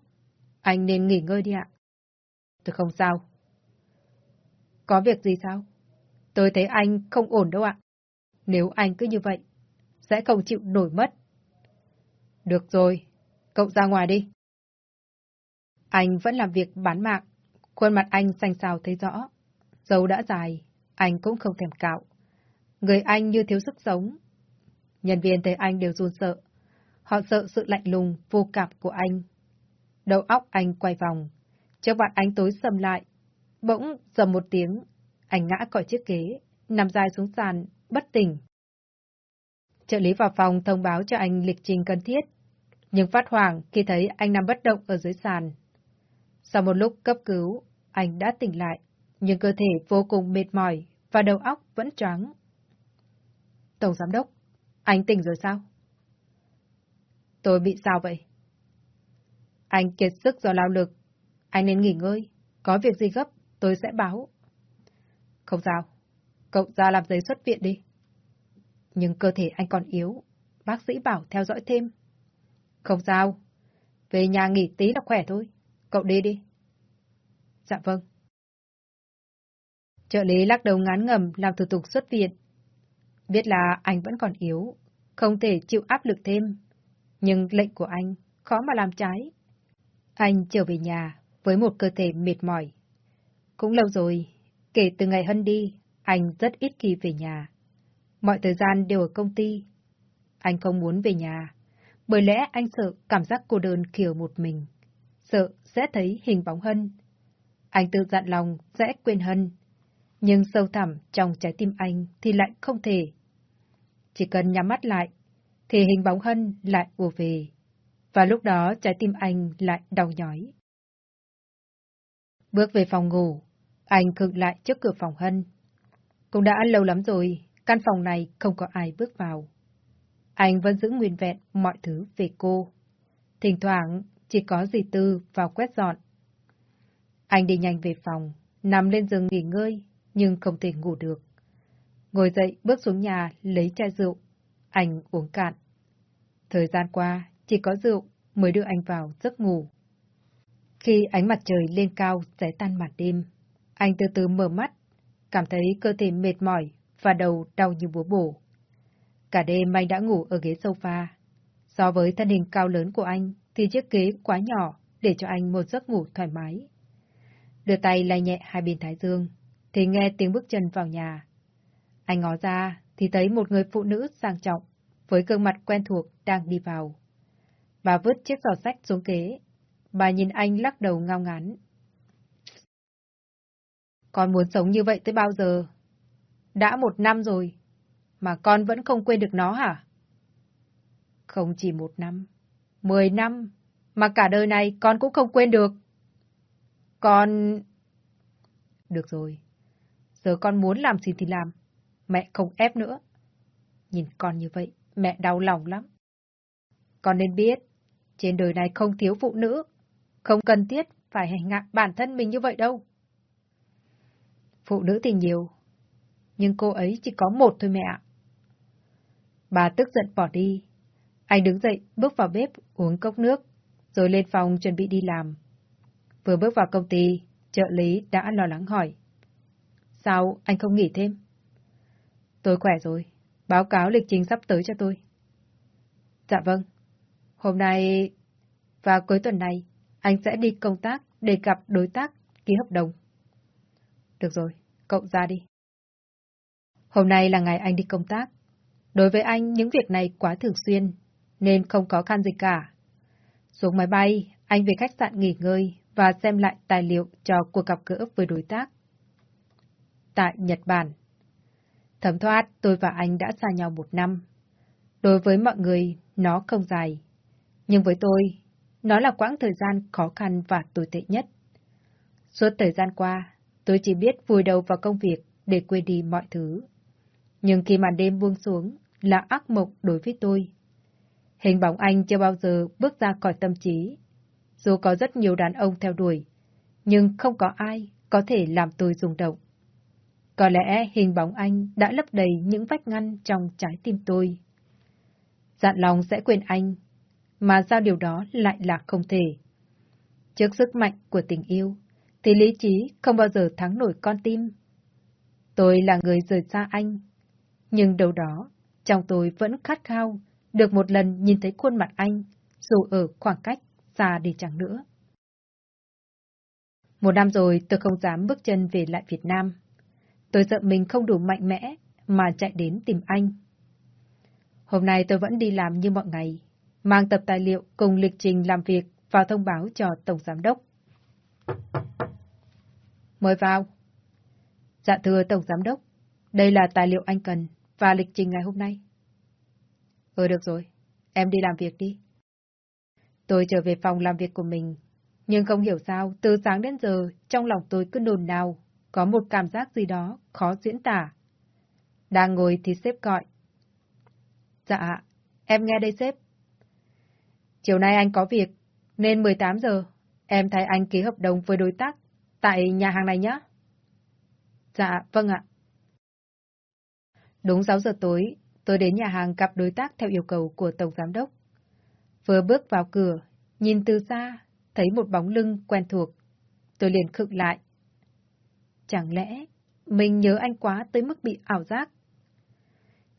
anh nên nghỉ ngơi đi ạ. Tôi không sao. Có việc gì sao? Tôi thấy anh không ổn đâu ạ. Nếu anh cứ như vậy, sẽ không chịu nổi mất. Được rồi, cậu ra ngoài đi. Anh vẫn làm việc bán mạng, khuôn mặt anh xanh xao thấy rõ. Dấu đã dài, anh cũng không thèm cạo. Người anh như thiếu sức sống. Nhân viên thấy anh đều run sợ. Họ sợ sự lạnh lùng, vô cảm của anh. Đầu óc anh quay vòng. Trước mặt anh tối sầm lại. Bỗng dầm một tiếng, anh ngã khỏi chiếc ghế, nằm dài xuống sàn, bất tỉnh. Trợ lý vào phòng thông báo cho anh lịch trình cần thiết, nhưng phát hoảng khi thấy anh nằm bất động ở dưới sàn. Sau một lúc cấp cứu, anh đã tỉnh lại, nhưng cơ thể vô cùng mệt mỏi và đầu óc vẫn trắng. Tổng giám đốc, anh tỉnh rồi sao? Tôi bị sao vậy? Anh kiệt sức do lao lực. Anh nên nghỉ ngơi. Có việc gì gấp, tôi sẽ báo. Không sao. Cậu ra làm giấy xuất viện đi. Nhưng cơ thể anh còn yếu. Bác sĩ bảo theo dõi thêm. Không sao. Về nhà nghỉ tí là khỏe thôi. Cậu đi đi. Dạ vâng. Trợ lý lắc đầu ngán ngầm làm thủ tục xuất viện. Biết là anh vẫn còn yếu, không thể chịu áp lực thêm. Nhưng lệnh của anh khó mà làm trái. Anh trở về nhà với một cơ thể mệt mỏi. Cũng lâu rồi, kể từ ngày Hân đi, anh rất ít khi về nhà. Mọi thời gian đều ở công ty. Anh không muốn về nhà, bởi lẽ anh sợ cảm giác cô đơn kiểu một mình. Sợ sẽ thấy hình bóng Hân. Anh tự dặn lòng sẽ quên Hân. Nhưng sâu thẳm trong trái tim anh thì lại không thể. Chỉ cần nhắm mắt lại, thì hình bóng Hân lại ùa về. Và lúc đó trái tim anh lại đau nhói. Bước về phòng ngủ, anh khựng lại trước cửa phòng Hân. Cũng đã lâu lắm rồi, căn phòng này không có ai bước vào. Anh vẫn giữ nguyên vẹn mọi thứ về cô. Thỉnh thoảng chỉ có dì Tư vào quét dọn. Anh đi nhanh về phòng, nằm lên giường nghỉ ngơi, nhưng không thể ngủ được. Ngồi dậy bước xuống nhà lấy chai rượu. Anh uống cạn. Thời gian qua, chỉ có rượu mới đưa anh vào giấc ngủ. Khi ánh mặt trời lên cao sẽ tan mặt đêm, anh từ từ mở mắt, cảm thấy cơ thể mệt mỏi và đầu đau như búa bổ. Cả đêm anh đã ngủ ở ghế sofa. So với thân hình cao lớn của anh, thì chiếc ghế quá nhỏ để cho anh một giấc ngủ thoải mái. Đưa tay lay nhẹ hai bên thái dương, thì nghe tiếng bước chân vào nhà. Anh ngó ra thì thấy một người phụ nữ sang trọng, với gương mặt quen thuộc đang đi vào. Bà vứt chiếc giỏ sách xuống ghế. Bà nhìn anh lắc đầu ngao ngán. Con muốn sống như vậy tới bao giờ? Đã một năm rồi, mà con vẫn không quên được nó hả? Không chỉ một năm, mười năm, mà cả đời này con cũng không quên được. Con... Được rồi, giờ con muốn làm gì thì làm, mẹ không ép nữa. Nhìn con như vậy, mẹ đau lòng lắm. Con nên biết, trên đời này không thiếu phụ nữ, không cần thiết phải hành hạ bản thân mình như vậy đâu. Phụ nữ thì nhiều, nhưng cô ấy chỉ có một thôi mẹ ạ. Bà tức giận bỏ đi. Anh đứng dậy, bước vào bếp, uống cốc nước, rồi lên phòng chuẩn bị đi làm. Vừa bước vào công ty, trợ lý đã lo lắng hỏi. Sao anh không nghỉ thêm? Tôi khỏe rồi, báo cáo lịch trình sắp tới cho tôi. Dạ vâng. Hôm nay và cuối tuần này, anh sẽ đi công tác để gặp đối tác ký hợp đồng. Được rồi, cậu ra đi. Hôm nay là ngày anh đi công tác. Đối với anh, những việc này quá thường xuyên, nên không có khăn gì cả. Xuống máy bay, anh về khách sạn nghỉ ngơi và xem lại tài liệu cho cuộc gặp gỡ với đối tác. Tại Nhật Bản Thẩm thoát, tôi và anh đã xa nhau một năm. Đối với mọi người, nó không dài. Nhưng với tôi, nó là quãng thời gian khó khăn và tồi tệ nhất. Suốt thời gian qua, tôi chỉ biết vùi đầu vào công việc để quên đi mọi thứ. Nhưng khi màn đêm buông xuống, là ác mộng đối với tôi. Hình bóng anh chưa bao giờ bước ra khỏi tâm trí. Dù có rất nhiều đàn ông theo đuổi, nhưng không có ai có thể làm tôi rung động. Có lẽ hình bóng anh đã lấp đầy những vách ngăn trong trái tim tôi. Dặn lòng sẽ quên anh, mà sao điều đó lại là không thể. Trước sức mạnh của tình yêu, thì lý trí không bao giờ thắng nổi con tim. Tôi là người rời xa anh, nhưng đâu đó, trong tôi vẫn khát khao được một lần nhìn thấy khuôn mặt anh, dù ở khoảng cách xa đi chẳng nữa. Một năm rồi tôi không dám bước chân về lại Việt Nam. Tôi sợ mình không đủ mạnh mẽ mà chạy đến tìm anh. Hôm nay tôi vẫn đi làm như mọi ngày, mang tập tài liệu cùng lịch trình làm việc vào thông báo cho Tổng Giám Đốc. Mời vào. Dạ thưa Tổng Giám Đốc, đây là tài liệu anh cần và lịch trình ngày hôm nay. Ừ được rồi, em đi làm việc đi. Tôi trở về phòng làm việc của mình, nhưng không hiểu sao từ sáng đến giờ trong lòng tôi cứ nồn nào, có một cảm giác gì đó khó diễn tả. Đang ngồi thì sếp gọi. Dạ, em nghe đây sếp. Chiều nay anh có việc, nên 18 giờ, em thấy anh ký hợp đồng với đối tác tại nhà hàng này nhé. Dạ, vâng ạ. Đúng 6 giờ tối, tôi đến nhà hàng gặp đối tác theo yêu cầu của Tổng Giám Đốc. Vừa bước vào cửa, nhìn từ xa, thấy một bóng lưng quen thuộc. Tôi liền khựng lại. Chẳng lẽ mình nhớ anh quá tới mức bị ảo giác?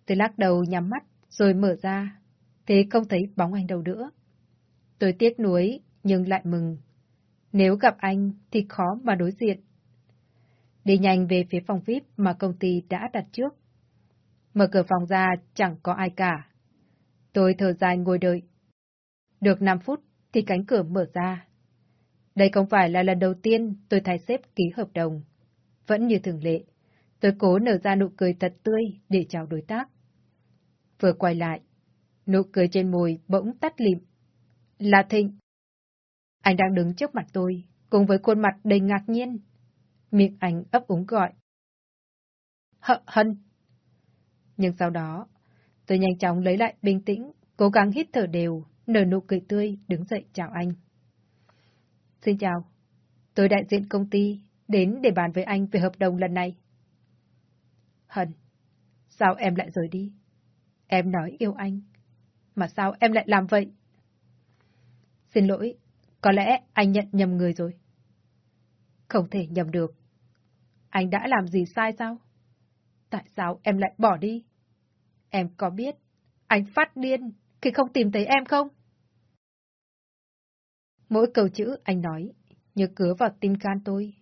Tôi lắc đầu nhắm mắt, rồi mở ra, thế không thấy bóng anh đâu nữa. Tôi tiếc nuối, nhưng lại mừng. Nếu gặp anh thì khó mà đối diện. Đi nhanh về phía phòng VIP mà công ty đã đặt trước. Mở cửa phòng ra chẳng có ai cả. Tôi thở dài ngồi đợi. Được 5 phút thì cánh cửa mở ra. Đây không phải là lần đầu tiên tôi thay xếp ký hợp đồng. Vẫn như thường lệ, tôi cố nở ra nụ cười thật tươi để chào đối tác. Vừa quay lại, nụ cười trên môi bỗng tắt lịm. Là Thịnh. Anh đang đứng trước mặt tôi, cùng với khuôn mặt đầy ngạc nhiên. Miệng anh ấp úng gọi. Hợ hân. Nhưng sau đó, tôi nhanh chóng lấy lại bình tĩnh, cố gắng hít thở đều, nở nụ cười tươi, đứng dậy chào anh. Xin chào, tôi đại diện công ty, đến để bàn với anh về hợp đồng lần này. Hân, sao em lại rời đi? Em nói yêu anh, mà sao em lại làm vậy? Xin lỗi, có lẽ anh nhận nhầm người rồi. Không thể nhầm được. Anh đã làm gì sai sao? Tại sao em lại bỏ đi? Em có biết anh phát điên khi không tìm thấy em không? Mỗi câu chữ anh nói như cứa vào tim can tôi.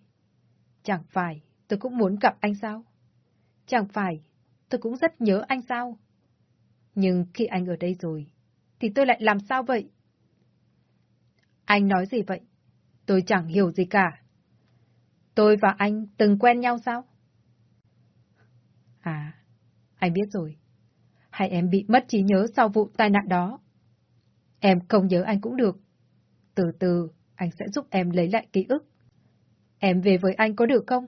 Chẳng phải tôi cũng muốn gặp anh sao? Chẳng phải tôi cũng rất nhớ anh sao? Nhưng khi anh ở đây rồi, thì tôi lại làm sao vậy? Anh nói gì vậy? Tôi chẳng hiểu gì cả. Tôi và anh từng quen nhau sao? À, anh biết rồi. Hay em bị mất trí nhớ sau vụ tai nạn đó? Em không nhớ anh cũng được. Từ từ, anh sẽ giúp em lấy lại ký ức. Em về với anh có được không?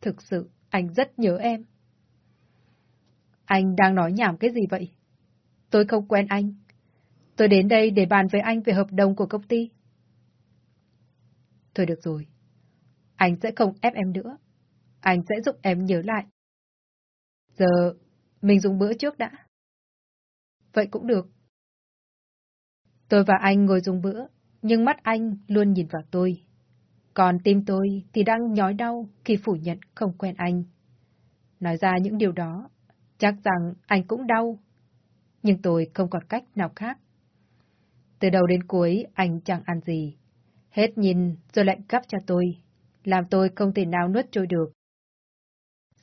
Thực sự, anh rất nhớ em. Anh đang nói nhảm cái gì vậy? Tôi không quen anh. Tôi đến đây để bàn với anh về hợp đồng của công ty. Thôi được rồi. Anh sẽ không ép em nữa. Anh sẽ giúp em nhớ lại. Giờ, mình dùng bữa trước đã. Vậy cũng được. Tôi và anh ngồi dùng bữa, nhưng mắt anh luôn nhìn vào tôi. Còn tim tôi thì đang nhói đau khi phủ nhận không quen anh. Nói ra những điều đó, chắc rằng anh cũng đau. Nhưng tôi không còn cách nào khác. Từ đầu đến cuối anh chẳng ăn gì. Hết nhìn rồi lại gắp cho tôi, làm tôi không thể nào nuốt trôi được.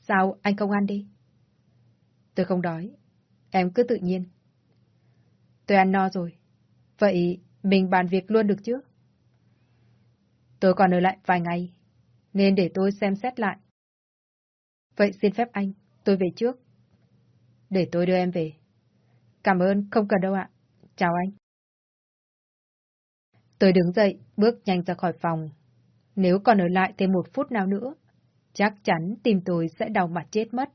Sao anh không ăn đi? Tôi không đói. Em cứ tự nhiên. Tôi ăn no rồi. Vậy mình bàn việc luôn được chứ? Tôi còn ở lại vài ngày, nên để tôi xem xét lại. Vậy xin phép anh, tôi về trước. Để tôi đưa em về. Cảm ơn, không cần đâu ạ. Chào anh. Tôi đứng dậy, bước nhanh ra khỏi phòng. Nếu còn ở lại thêm một phút nào nữa, chắc chắn tim tôi sẽ đau mặt chết mất.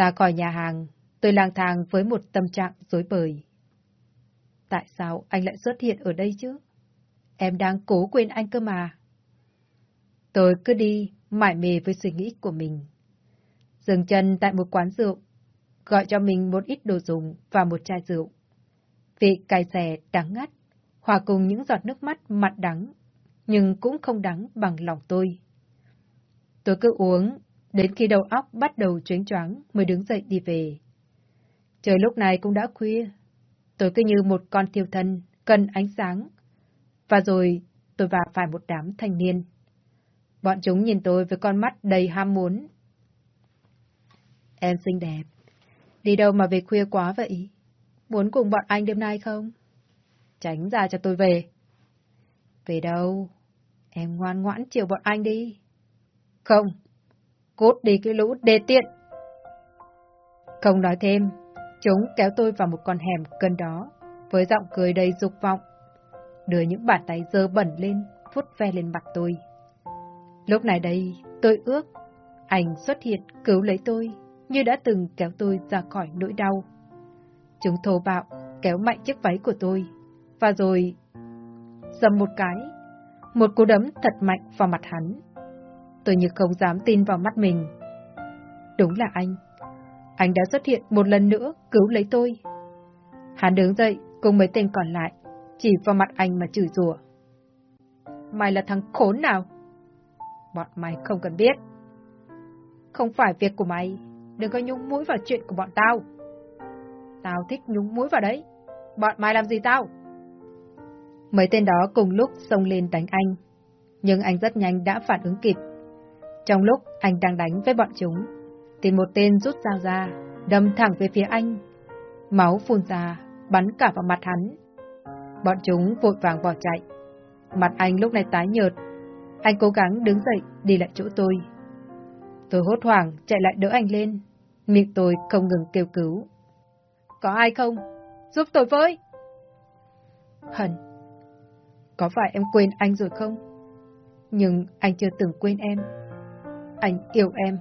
Ra khỏi nhà hàng, tôi lang thang với một tâm trạng dối bời. Tại sao anh lại xuất hiện ở đây chứ? Em đang cố quên anh cơ mà. Tôi cứ đi, mải mê với suy nghĩ của mình. Dừng chân tại một quán rượu, gọi cho mình một ít đồ dùng và một chai rượu. Vị cay xè đắng ngắt, hòa cùng những giọt nước mắt mặn đắng, nhưng cũng không đắng bằng lòng tôi. Tôi cứ uống, đến khi đầu óc bắt đầu chuyến choáng mới đứng dậy đi về. Trời lúc này cũng đã khuya, tôi cứ như một con thiêu thân, cần ánh sáng. Và rồi tôi va phải một đám thanh niên. Bọn chúng nhìn tôi với con mắt đầy ham muốn. Em xinh đẹp. Đi đâu mà về khuya quá vậy? Muốn cùng bọn anh đêm nay không? Tránh ra cho tôi về. Về đâu? Em ngoan ngoãn chiều bọn anh đi. Không. Cút đi cái lũ đề tiện. Không nói thêm, chúng kéo tôi vào một con hẻm gần đó, với giọng cười đầy dục vọng, đưa những bàn tay dơ bẩn lên, vuốt ve lên mặt tôi. Lúc này đây, tôi ước, anh xuất hiện cứu lấy tôi, như đã từng kéo tôi ra khỏi nỗi đau. Chúng thô bạo, kéo mạnh chiếc váy của tôi, và rồi... Dầm một cái, một cú đấm thật mạnh vào mặt hắn. Tôi như không dám tin vào mắt mình. Đúng là anh. Anh đã xuất hiện một lần nữa cứu lấy tôi. Hắn đứng dậy cùng mấy tên còn lại, chỉ vào mặt anh mà chửi rủa. Mày là thằng khốn nào? Bọn mày không cần biết. Không phải việc của mày, đừng có nhúng mũi vào chuyện của bọn tao. Tao thích nhúng mũi vào đấy. Bọn mày làm gì tao? Mấy tên đó cùng lúc xông lên đánh anh, nhưng anh rất nhanh đã phản ứng kịp. Trong lúc anh đang đánh với bọn chúng, thì một tên rút dao ra, đâm thẳng về phía anh. Máu phun ra, bắn cả vào mặt hắn. Bọn chúng vội vàng bỏ chạy. Mặt anh lúc này tái nhợt. Anh cố gắng đứng dậy đi lại chỗ tôi. Tôi hốt hoảng chạy lại đỡ anh lên. Miệng tôi không ngừng kêu cứu. Có ai không? Giúp tôi với! Hận có phải em quên anh rồi không? Nhưng anh chưa từng quên em. Anh yêu em.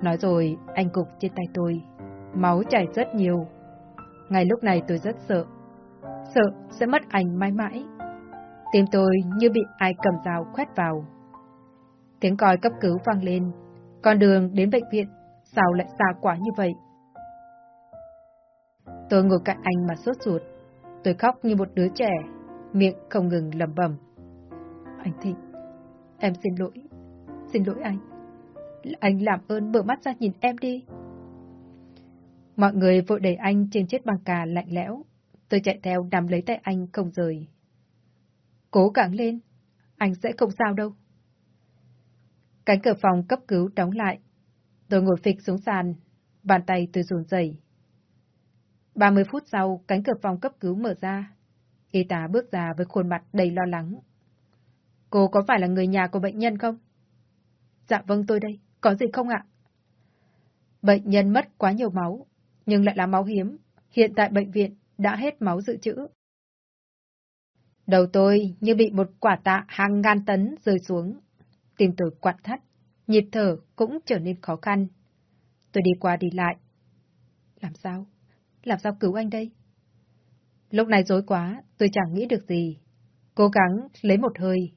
Nói rồi, anh cục trên tay tôi. Máu chảy rất nhiều. Ngay lúc này tôi rất sợ. Sợ sẽ mất anh mãi mãi. Tim tôi như bị ai cầm dao khoét vào. Tiếng còi cấp cứu vang lên. Con đường đến bệnh viện, sao lại xa quá như vậy? Tôi ngồi cạnh anh mà sốt ruột. Tôi khóc như một đứa trẻ miệng không ngừng lẩm bẩm. Anh Thịnh, em xin lỗi, xin lỗi anh. Anh làm ơn mở mắt ra nhìn em đi. Mọi người vội đẩy anh trên chiếc băng cà lạnh lẽo. Tôi chạy theo nắm lấy tay anh không rời. Cố gắng lên, anh sẽ không sao đâu. Cánh cửa phòng cấp cứu đóng lại. Tôi ngồi phịch xuống sàn, bàn tay tôi run rẩy. 30 phút sau, cánh cửa phòng cấp cứu mở ra. Y tá bước ra với khuôn mặt đầy lo lắng. Cô có phải là người nhà của bệnh nhân không? Dạ vâng tôi đây, có gì không ạ? Bệnh nhân mất quá nhiều máu, nhưng lại là máu hiếm. Hiện tại bệnh viện đã hết máu dự trữ. Đầu tôi như bị một quả tạ hàng ngàn tấn rơi xuống. Tim tôi quặn thắt, nhịp thở cũng trở nên khó khăn. Tôi đi qua đi lại. Làm sao? Làm sao cứu anh đây? Lúc này dối quá, tôi chẳng nghĩ được gì. Cố gắng lấy một hơi.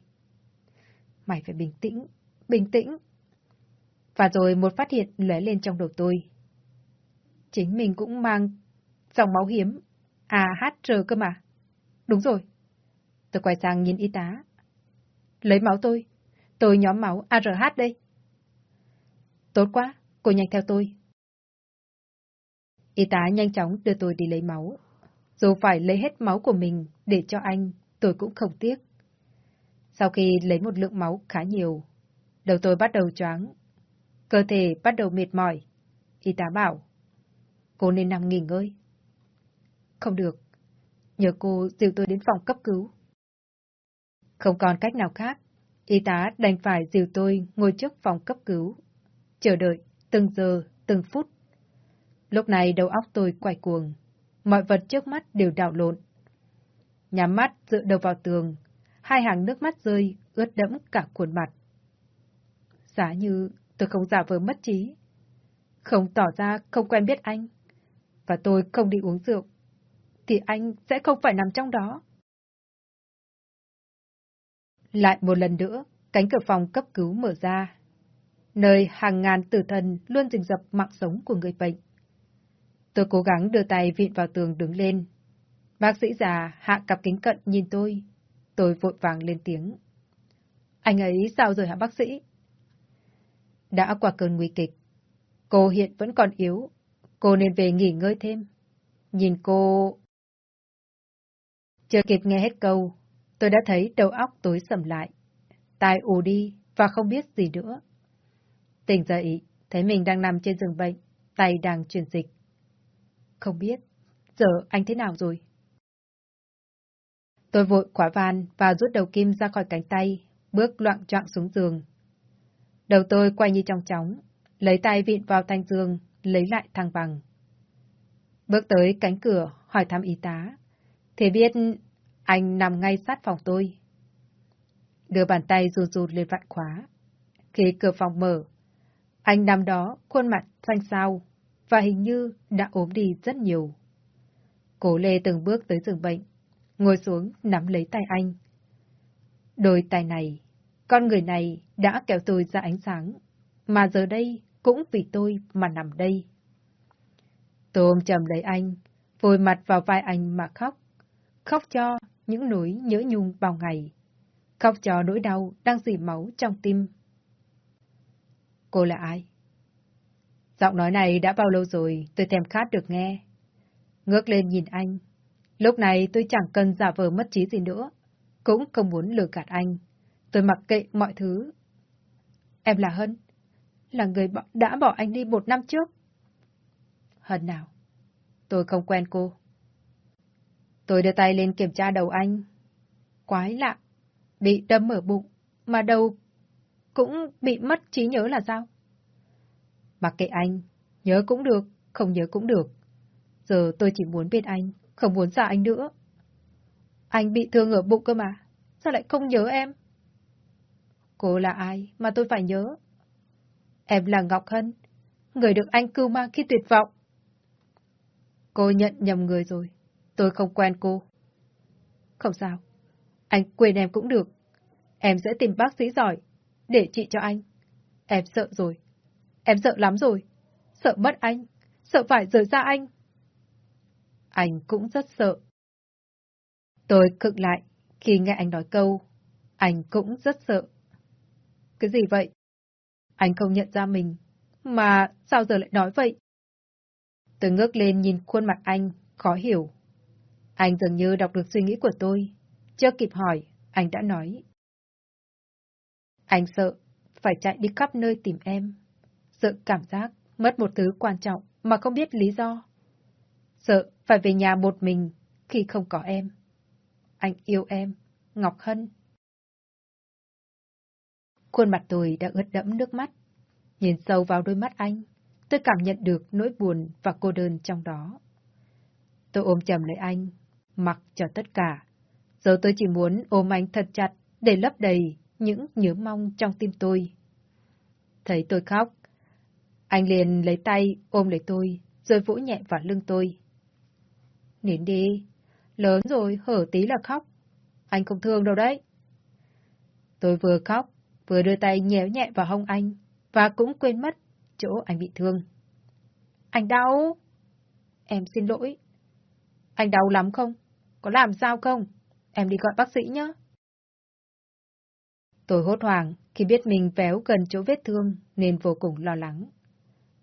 Mày phải bình tĩnh, bình tĩnh. Và rồi một phát hiện lóe lên trong đầu tôi. Chính mình cũng mang dòng máu hiếm. À, AHR cơ mà. Đúng rồi. Tôi quay sang nhìn y tá. Lấy máu tôi. Tôi nhóm máu ARH đây. Tốt quá, cô nhanh theo tôi. Y tá nhanh chóng đưa tôi đi lấy máu. Dù phải lấy hết máu của mình để cho anh, tôi cũng không tiếc. Sau khi lấy một lượng máu khá nhiều, đầu tôi bắt đầu choáng. Cơ thể bắt đầu mệt mỏi. Y tá bảo, cô nên nằm nghỉ ngơi. Không được, nhờ cô dìu tôi đến phòng cấp cứu. Không còn cách nào khác, y tá đành phải dìu tôi ngồi trước phòng cấp cứu, chờ đợi từng giờ, từng phút. Lúc này đầu óc tôi quay cuồng mọi vật trước mắt đều đảo lộn. Nhắm mắt dựa đầu vào tường, hai hàng nước mắt rơi, ướt đẫm cả khuôn mặt. Giá như tôi không giả vờ mất trí, không tỏ ra không quen biết anh, và tôi không đi uống rượu, thì anh sẽ không phải nằm trong đó. Lại một lần nữa, cánh cửa phòng cấp cứu mở ra. Nơi hàng ngàn tử thần luôn rình rập mạng sống của người bệnh. Tôi cố gắng đưa tay vịn vào tường đứng lên. Bác sĩ già hạ cặp kính cận nhìn tôi. Tôi vội vàng lên tiếng. Anh ấy sao rồi hả bác sĩ? Đã qua cơn nguy kịch. Cô hiện vẫn còn yếu. Cô nên về nghỉ ngơi thêm. Nhìn cô... Chưa kịp nghe hết câu, tôi đã thấy đầu óc tối sầm lại. Tai ù đi và không biết gì nữa. Tỉnh dậy, thấy mình đang nằm trên giường bệnh, tay đang truyền dịch. Không biết, giờ anh thế nào rồi? Tôi vội khóa van và rút đầu kim ra khỏi cánh tay, bước loạn trọng xuống giường. Đầu tôi quay như trong chóng, lấy tay vịn vào thanh giường, lấy lại thăng bằng. Bước tới cánh cửa, hỏi thăm y tá. Thì biết anh nằm ngay sát phòng tôi. Đưa bàn tay rụt rụt lên vặn khóa. Khi cửa phòng mở, anh nằm đó, khuôn mặt xanh xao, và hình như đã ốm đi rất nhiều. Cố Lê từng bước tới giường bệnh, ngồi xuống nắm lấy tay anh. Đôi tay này, con người này đã kéo tôi ra ánh sáng, mà giờ đây cũng vì tôi mà nằm đây. Tôi ôm chầm lấy anh, vùi mặt vào vai anh mà khóc. Khóc cho những nỗi nhớ nhung bao ngày. Khóc cho nỗi đau đang dì máu trong tim. Cô là ai? Giọng nói này đã bao lâu rồi tôi thèm khát được nghe. Ngước lên nhìn anh. Lúc này tôi chẳng cần giả vờ mất trí gì nữa. Cũng không muốn lừa gạt anh. Tôi mặc kệ mọi thứ. Em là Hân. Là người đã bỏ anh đi một năm trước. Hân nào? Tôi không quen cô. Tôi đưa tay lên kiểm tra đầu anh. Quái lạ. Bị đâm ở bụng. Mà đầu cũng bị mất trí nhớ là sao? Mặc kệ anh, nhớ cũng được, không nhớ cũng được. Giờ tôi chỉ muốn bên anh, không muốn xa anh nữa. Anh bị thương ở bụng cơ mà, sao lại không nhớ em? Cô là ai mà tôi phải nhớ? Em là Ngọc Hân, người được anh cưu mang khi tuyệt vọng. Cô nhận nhầm người rồi, tôi không quen cô. Không sao, anh quên em cũng được. Em sẽ tìm bác sĩ giỏi, để trị cho anh. Em sợ rồi, Em sợ lắm rồi. Sợ mất anh. Sợ phải rời xa anh. Anh cũng rất sợ. Tôi cực lại khi nghe anh nói câu. Anh cũng rất sợ. Cái gì vậy? Anh không nhận ra mình. Mà sao giờ lại nói vậy? Tôi ngước lên nhìn khuôn mặt anh, khó hiểu. Anh dường như đọc được suy nghĩ của tôi. Chưa kịp hỏi, anh đã nói. Anh sợ, phải chạy đi khắp nơi tìm em. Sợ cảm giác mất một thứ quan trọng mà không biết lý do. Sợ phải về nhà một mình khi không có em. Anh yêu em, Ngọc Hân. Khuôn mặt tôi đã ướt đẫm nước mắt. Nhìn sâu vào đôi mắt anh, tôi cảm nhận được nỗi buồn và cô đơn trong đó. Tôi ôm chầm lấy anh, mặc cho tất cả. Giờ tôi chỉ muốn ôm anh thật chặt để lấp đầy những nhớ mong trong tim tôi. Thấy tôi khóc, anh liền lấy tay ôm lấy tôi, rồi vỗ nhẹ vào lưng tôi. Nín đi, lớn rồi hở tí là khóc. Anh không thương đâu đấy. Tôi vừa khóc, vừa đưa tay nhéo nhẹ vào hông anh, và cũng quên mất chỗ anh bị thương. Anh đau. Em xin lỗi. Anh đau lắm không? Có làm sao không? Em đi gọi bác sĩ nhé. Tôi hốt hoảng khi biết mình véo gần chỗ vết thương nên vô cùng lo lắng.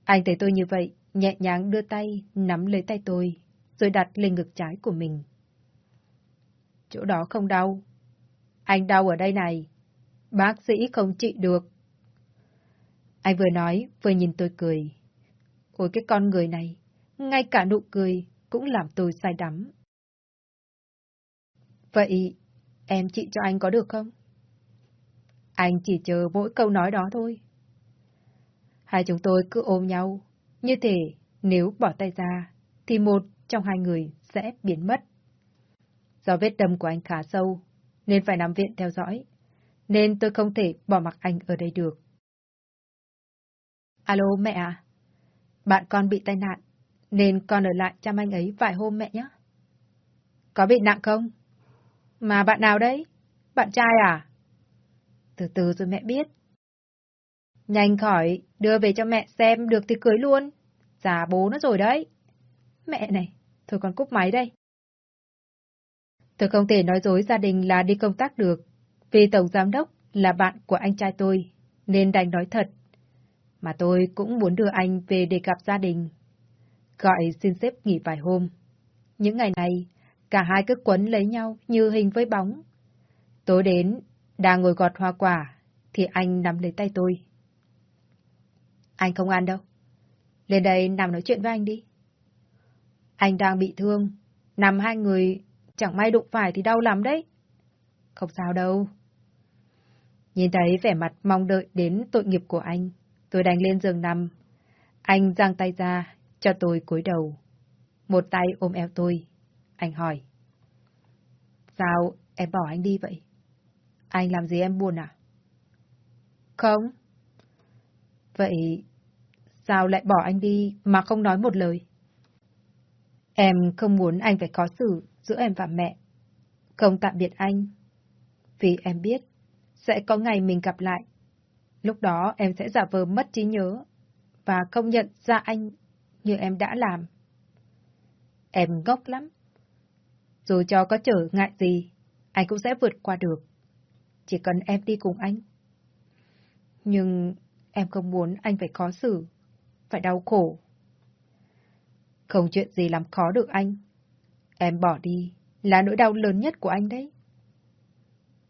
Anh thấy tôi như vậy, nhẹ nhàng đưa tay, nắm lấy tay tôi, rồi đặt lên ngực trái của mình. Chỗ đó không đau. Anh đau ở đây này. Bác sĩ không trị được. Anh vừa nói, vừa nhìn tôi cười. Ôi cái con người này, ngay cả nụ cười cũng làm tôi say đắm. Vậy, em trị cho anh có được không? Anh chỉ chờ mỗi câu nói đó thôi. Hai chúng tôi cứ ôm nhau. Như thế, nếu bỏ tay ra, thì một trong hai người sẽ biến mất. Do vết đâm của anh khá sâu, nên phải nằm viện theo dõi. Nên tôi không thể bỏ mặc anh ở đây được. Alo mẹ à? Bạn con bị tai nạn, nên con ở lại chăm anh ấy vài hôm mẹ nhé. Có bị nặng không? Mà bạn nào đấy? Bạn trai à? Từ từ rồi mẹ biết. Nhanh khỏi, đưa về cho mẹ xem được thì cưới luôn. Già bố nó rồi đấy. Mẹ này, thôi con cúp máy đây. Tôi không thể nói dối gia đình là đi công tác được, vì Tổng Giám Đốc là bạn của anh trai tôi, nên đành nói thật. Mà tôi cũng muốn đưa anh về để gặp gia đình. Gọi xin xếp nghỉ vài hôm. Những ngày này, cả hai cứ quấn lấy nhau như hình với bóng. Tối đến, đang ngồi gọt hoa quả, thì anh nắm lấy tay tôi. Anh không ăn đâu. Lên đây nằm nói chuyện với anh đi. Anh đang bị thương, nằm hai người chẳng may đụng phải thì đau lắm đấy. Không sao đâu. Nhìn thấy vẻ mặt mong đợi đến tội nghiệp của anh, tôi đành lên giường nằm. Anh giang tay ra, cho tôi cúi đầu. Một tay ôm eo tôi. Anh hỏi. Sao em bỏ anh đi vậy? Anh làm gì em buồn à? Không. Vậy sao lại bỏ anh đi mà không nói một lời? Em không muốn anh phải có xử giữa em và mẹ. Không tạm biệt anh. Vì em biết, sẽ có ngày mình gặp lại. Lúc đó em sẽ giả vờ mất trí nhớ và không nhận ra anh như em đã làm. Em ngốc lắm. Dù cho có trở ngại gì, anh cũng sẽ vượt qua được. Chỉ cần em đi cùng anh. Nhưng em không muốn anh phải khó xử, phải đau khổ. Không chuyện gì làm khó được anh. Em bỏ đi là nỗi đau lớn nhất của anh đấy.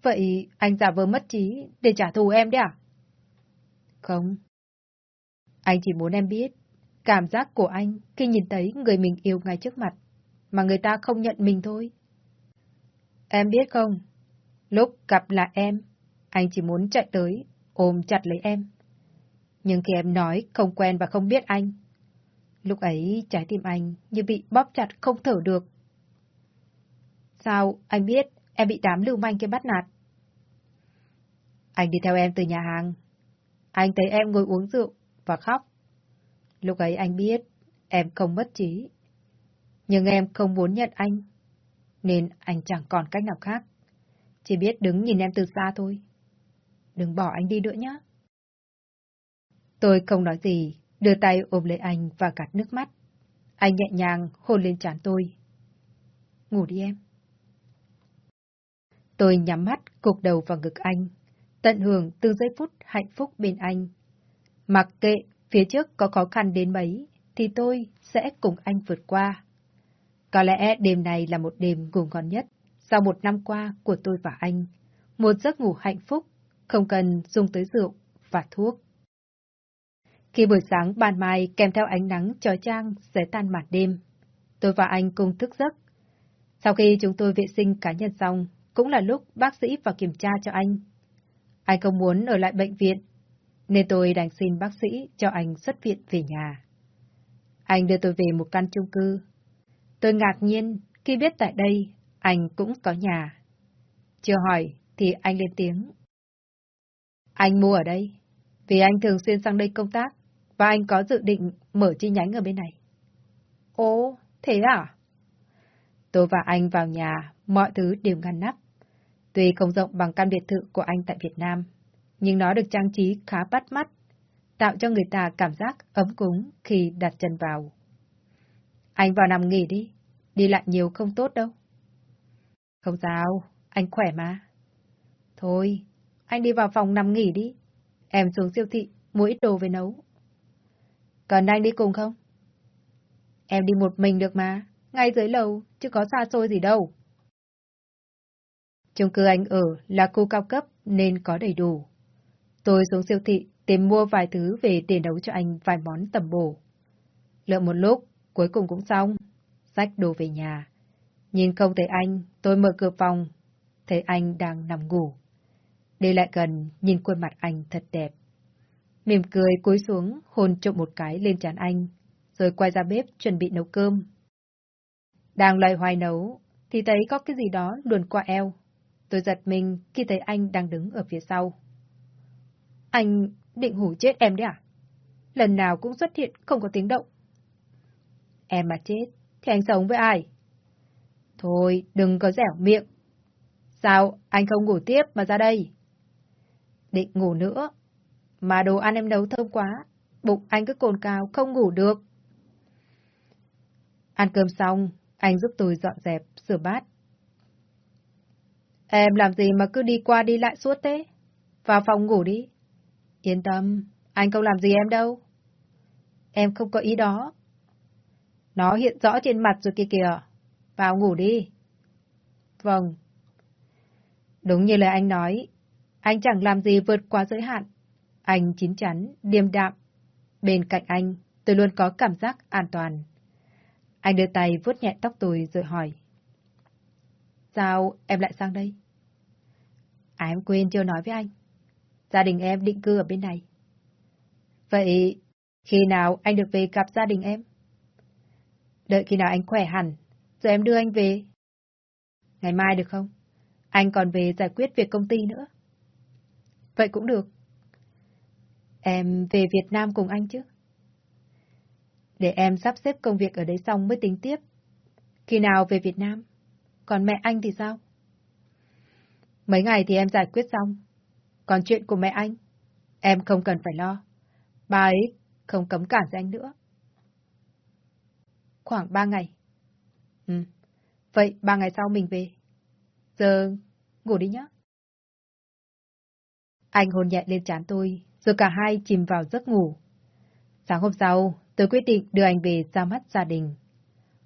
Vậy anh giả vờ mất trí để trả thù em đấy à? Không. Anh chỉ muốn em biết cảm giác của anh khi nhìn thấy người mình yêu ngay trước mặt, mà người ta không nhận mình thôi. Em biết không, lúc gặp lại em, anh chỉ muốn chạy tới, ôm chặt lấy em. Nhưng khi em nói không quen và không biết anh, lúc ấy trái tim anh như bị bóp chặt không thở được. Sao anh biết em bị đám lưu manh kia bắt nạt? Anh đi theo em từ nhà hàng. Anh thấy em ngồi uống rượu và khóc. Lúc ấy anh biết em không mất trí. Nhưng em không muốn nhận anh. Nên anh chẳng còn cách nào khác. Chỉ biết đứng nhìn em từ xa thôi. Đừng bỏ anh đi nữa nhé. Tôi không nói gì, đưa tay ôm lấy anh và gạt nước mắt. Anh nhẹ nhàng hôn lên trán tôi. Ngủ đi em. Tôi nhắm mắt, cục đầu vào ngực anh, tận hưởng từng giây phút hạnh phúc bên anh. Mặc kệ phía trước có khó khăn đến mấy, thì tôi sẽ cùng anh vượt qua. Có lẽ đêm này là một đêm ngủ ngon nhất sau một năm qua của tôi và anh. Một giấc ngủ hạnh phúc, không cần dùng tới rượu và thuốc. Khi buổi sáng ban mai kèm theo ánh nắng trói trang sẽ tan màn đêm, tôi và anh cùng thức giấc. Sau khi chúng tôi vệ sinh cá nhân xong, cũng là lúc bác sĩ vào kiểm tra cho anh. Anh không muốn ở lại bệnh viện, nên tôi đành xin bác sĩ cho anh xuất viện về nhà. Anh đưa tôi về một căn chung cư. Tôi ngạc nhiên khi biết tại đây anh cũng có nhà. Chưa hỏi thì anh lên tiếng. Anh mua ở đây, vì anh thường xuyên sang đây công tác, và anh có dự định mở chi nhánh ở bên này. Ồ, thế à? Tôi và anh vào nhà, mọi thứ đều ngăn nắp. Tuy không rộng bằng căn biệt thự của anh tại Việt Nam, nhưng nó được trang trí khá bắt mắt, tạo cho người ta cảm giác ấm cúng khi đặt chân vào. Anh vào nằm nghỉ đi, đi lại nhiều không tốt đâu. Không sao, anh khỏe mà. Thôi, anh đi vào phòng nằm nghỉ đi. Em xuống siêu thị, mua ít đồ về nấu. Cần anh đi cùng không? Em đi một mình được mà, ngay dưới lầu, chứ có xa xôi gì đâu. Chung cư anh ở là khu cao cấp nên có đầy đủ. Tôi xuống siêu thị tìm mua vài thứ về để nấu cho anh vài món tầm bổ. Lượm một lúc, cuối cùng cũng xong. Xách đồ về nhà. Nhìn không thấy anh, tôi mở cửa phòng. Thấy anh đang nằm ngủ. Đi lại gần, nhìn khuôn mặt anh thật đẹp. Mỉm cười cúi xuống, hôn trộm một cái lên trán anh, rồi quay ra bếp chuẩn bị nấu cơm. Đang loay hoài nấu, thì thấy có cái gì đó luồn qua eo. Tôi giật mình khi thấy anh đang đứng ở phía sau. Anh định hủ chết em đấy à? Lần nào cũng xuất hiện không có tiếng động. Em mà chết, thì anh sống với ai? Thôi, đừng có dẻo miệng. Sao anh không ngủ tiếp mà ra đây? Định ngủ nữa. Mà đồ ăn em nấu thơm quá, bụng anh cứ cồn cao, không ngủ được. Ăn cơm xong, anh giúp tôi dọn dẹp, sửa bát. Em làm gì mà cứ đi qua đi lại suốt thế? Vào phòng ngủ đi. Yên tâm, anh không làm gì em đâu. Em không có ý đó. Nó hiện rõ trên mặt rồi kia kìa. Vào ngủ đi. Vâng. Đúng như lời anh nói, anh chẳng làm gì vượt quá giới hạn. Anh chín chắn, điềm đạm. Bên cạnh anh, tôi luôn có cảm giác an toàn. Anh đưa tay vuốt nhẹ tóc tôi rồi hỏi. Sao em lại sang đây? À em quên chưa nói với anh. Gia đình em định cư ở bên này. Vậy khi nào anh được về gặp gia đình em? Đợi khi nào anh khỏe hẳn, rồi em đưa anh về. Ngày mai được không? Anh còn về giải quyết việc công ty nữa. Vậy cũng được. Em về Việt Nam cùng anh chứ? Để em sắp xếp công việc ở đấy xong mới tính tiếp. Khi nào về Việt Nam? Còn mẹ anh thì sao? Mấy ngày thì em giải quyết xong. Còn chuyện của mẹ anh, em không cần phải lo. Bà ấy không cấm cản anh nữa. Khoảng ba ngày. Ừ, vậy ba ngày sau mình về. Giờ ngủ đi nhé. Anh hôn nhẹ lên trán tôi, rồi cả hai chìm vào giấc ngủ. Sáng hôm sau, tôi quyết định đưa anh về ra mắt gia đình.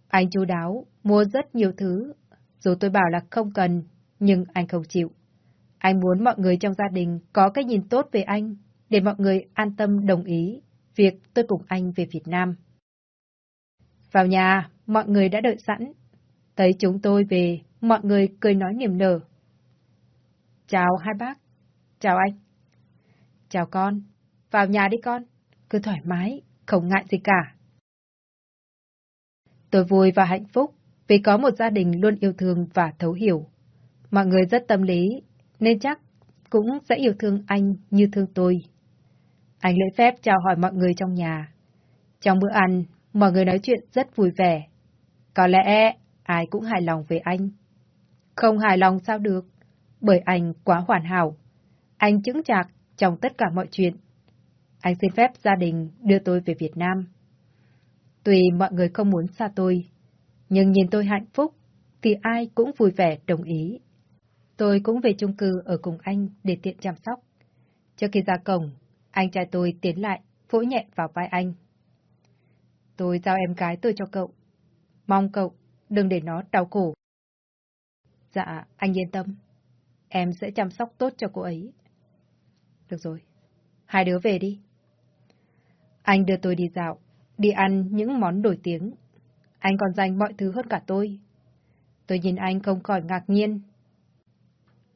Anh chú đáo, mua rất nhiều thứ. Dù tôi bảo là không cần, nhưng anh không chịu. Anh muốn mọi người trong gia đình có cái nhìn tốt về anh, để mọi người an tâm đồng ý việc tôi cùng anh về Việt Nam. Vào nhà, mọi người đã đợi sẵn. Thấy chúng tôi về, mọi người cười nói niềm nở. Chào hai bác. Chào anh. Chào con. Vào nhà đi con. Cứ thoải mái, không ngại gì cả. Tôi vui và hạnh phúc vì có một gia đình luôn yêu thương và thấu hiểu. Mọi người rất tâm lý, nên chắc cũng sẽ yêu thương anh như thương tôi. Anh lễ phép chào hỏi mọi người trong nhà. Trong bữa ăn, mọi người nói chuyện rất vui vẻ. Có lẽ ai cũng hài lòng về anh. Không hài lòng sao được, bởi anh quá hoàn hảo. Anh chứng chạc trong tất cả mọi chuyện. Anh xin phép gia đình đưa tôi về Việt Nam. Tuy mọi người không muốn xa tôi, nhưng nhìn tôi hạnh phúc, thì ai cũng vui vẻ đồng ý. Tôi cũng về chung cư ở cùng anh để tiện chăm sóc. Trước khi ra cổng, anh trai tôi tiến lại, vỗ nhẹ vào vai anh. Tôi giao em gái tôi cho cậu. Mong cậu đừng để nó đau khổ. Dạ, anh yên tâm. Em sẽ chăm sóc tốt cho cô ấy. Được rồi, hai đứa về đi. Anh đưa tôi đi dạo, đi ăn những món nổi tiếng. Anh còn dành mọi thứ hơn cả tôi. Tôi nhìn anh không khỏi ngạc nhiên.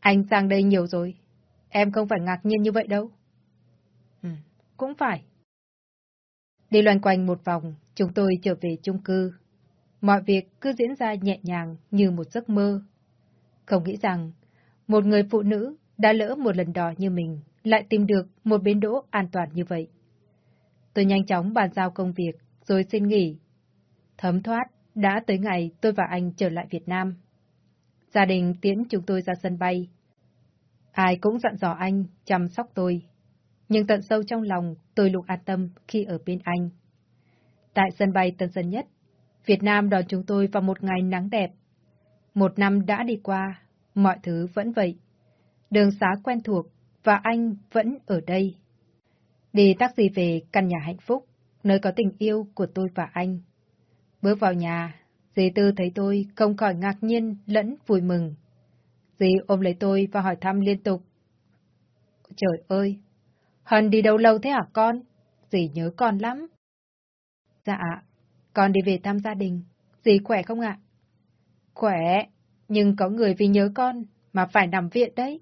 Anh sang đây nhiều rồi. Em không phải ngạc nhiên như vậy đâu. Ừ, cũng phải. Đi loanh quanh một vòng, chúng tôi trở về chung cư. Mọi việc cứ diễn ra nhẹ nhàng như một giấc mơ. Không nghĩ rằng, một người phụ nữ đã lỡ một lần đò như mình lại tìm được một bến đỗ an toàn như vậy. Tôi nhanh chóng bàn giao công việc, rồi xin nghỉ. Thấm thoát, đã tới ngày tôi và anh trở lại Việt Nam. Gia đình tiễn chúng tôi ra sân bay. Ai cũng dặn dò anh chăm sóc tôi. Nhưng tận sâu trong lòng, tôi luôn an tâm khi ở bên anh. Tại sân bay Tân Sơn Nhất, Việt Nam đón chúng tôi vào một ngày nắng đẹp. Một năm đã đi qua, mọi thứ vẫn vậy. Đường xá quen thuộc, và anh vẫn ở đây. Đi taxi về căn nhà hạnh phúc, nơi có tình yêu của tôi và anh. Bước vào nhà, dì Tư thấy tôi không khỏi ngạc nhiên lẫn vui mừng. Dì ôm lấy tôi và hỏi thăm liên tục. Trời ơi! Hân đi đâu lâu thế hả con? Dì nhớ con lắm. Dạ, con đi về thăm gia đình. Dì khỏe không ạ? Khỏe, nhưng có người vì nhớ con mà phải nằm viện đấy.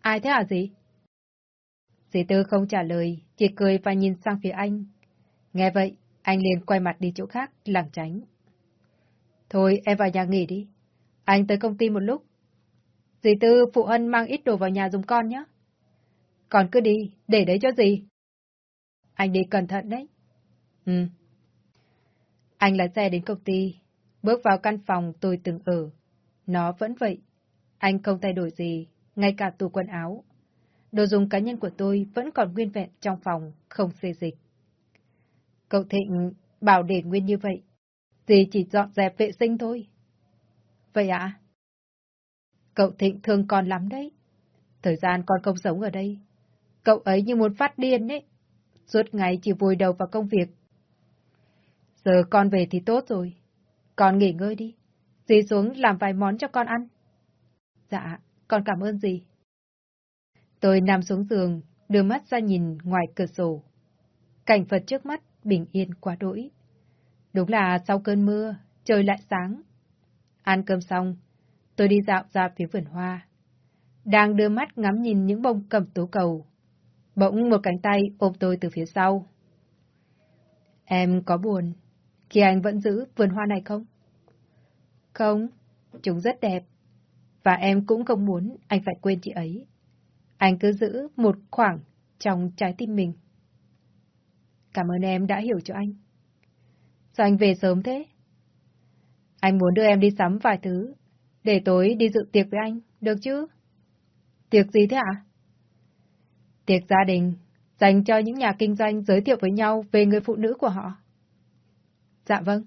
Ai thế hả dì? Dì Tư không trả lời, chỉ cười và nhìn sang phía anh. Nghe vậy, anh liền quay mặt đi chỗ khác, lảng tránh. Thôi, em vào nhà nghỉ đi. Anh tới công ty một lúc. Dì Tư phụ ân mang ít đồ vào nhà dùng con nhé. Còn cứ đi, để đấy cho gì? Anh đi cẩn thận đấy. Ừ. Anh lái xe đến công ty, bước vào căn phòng tôi từng ở. Nó vẫn vậy. Anh không thay đổi gì, ngay cả tủ quần áo. đồ dùng cá nhân của tôi vẫn còn nguyên vẹn trong phòng, không xê dịch. Cậu Thịnh bảo để nguyên như vậy, dì chỉ dọn dẹp vệ sinh thôi. Vậy ạ? À? Cậu Thịnh thương con lắm đấy. Thời gian con không sống ở đây. Cậu ấy như muốn phát điên ấy. Suốt ngày chỉ vùi đầu vào công việc. Giờ con về thì tốt rồi. Con nghỉ ngơi đi. Dì xuống làm vài món cho con ăn. Dạ, con cảm ơn dì. Tôi nằm xuống giường, đưa mắt ra nhìn ngoài cửa sổ. Cảnh vật trước mắt bình yên quá đỗi. Đúng là sau cơn mưa, trời lại sáng. Ăn cơm xong, tôi đi dạo ra phía vườn hoa. Đang đưa mắt ngắm nhìn những bông cẩm tố cầu. Bỗng một cánh tay ôm tôi từ phía sau. Em có buồn khi anh vẫn giữ vườn hoa này không? Không, chúng rất đẹp. Và em cũng không muốn anh phải quên chị ấy. Anh cứ giữ một khoảng trong trái tim mình. Cảm ơn em đã hiểu cho anh. Sao anh về sớm thế? Anh muốn đưa em đi sắm vài thứ, để tối đi dự tiệc với anh, được chứ? Tiệc gì thế ạ? Tiệc gia đình, dành cho những nhà kinh doanh giới thiệu với nhau về người phụ nữ của họ. Dạ vâng.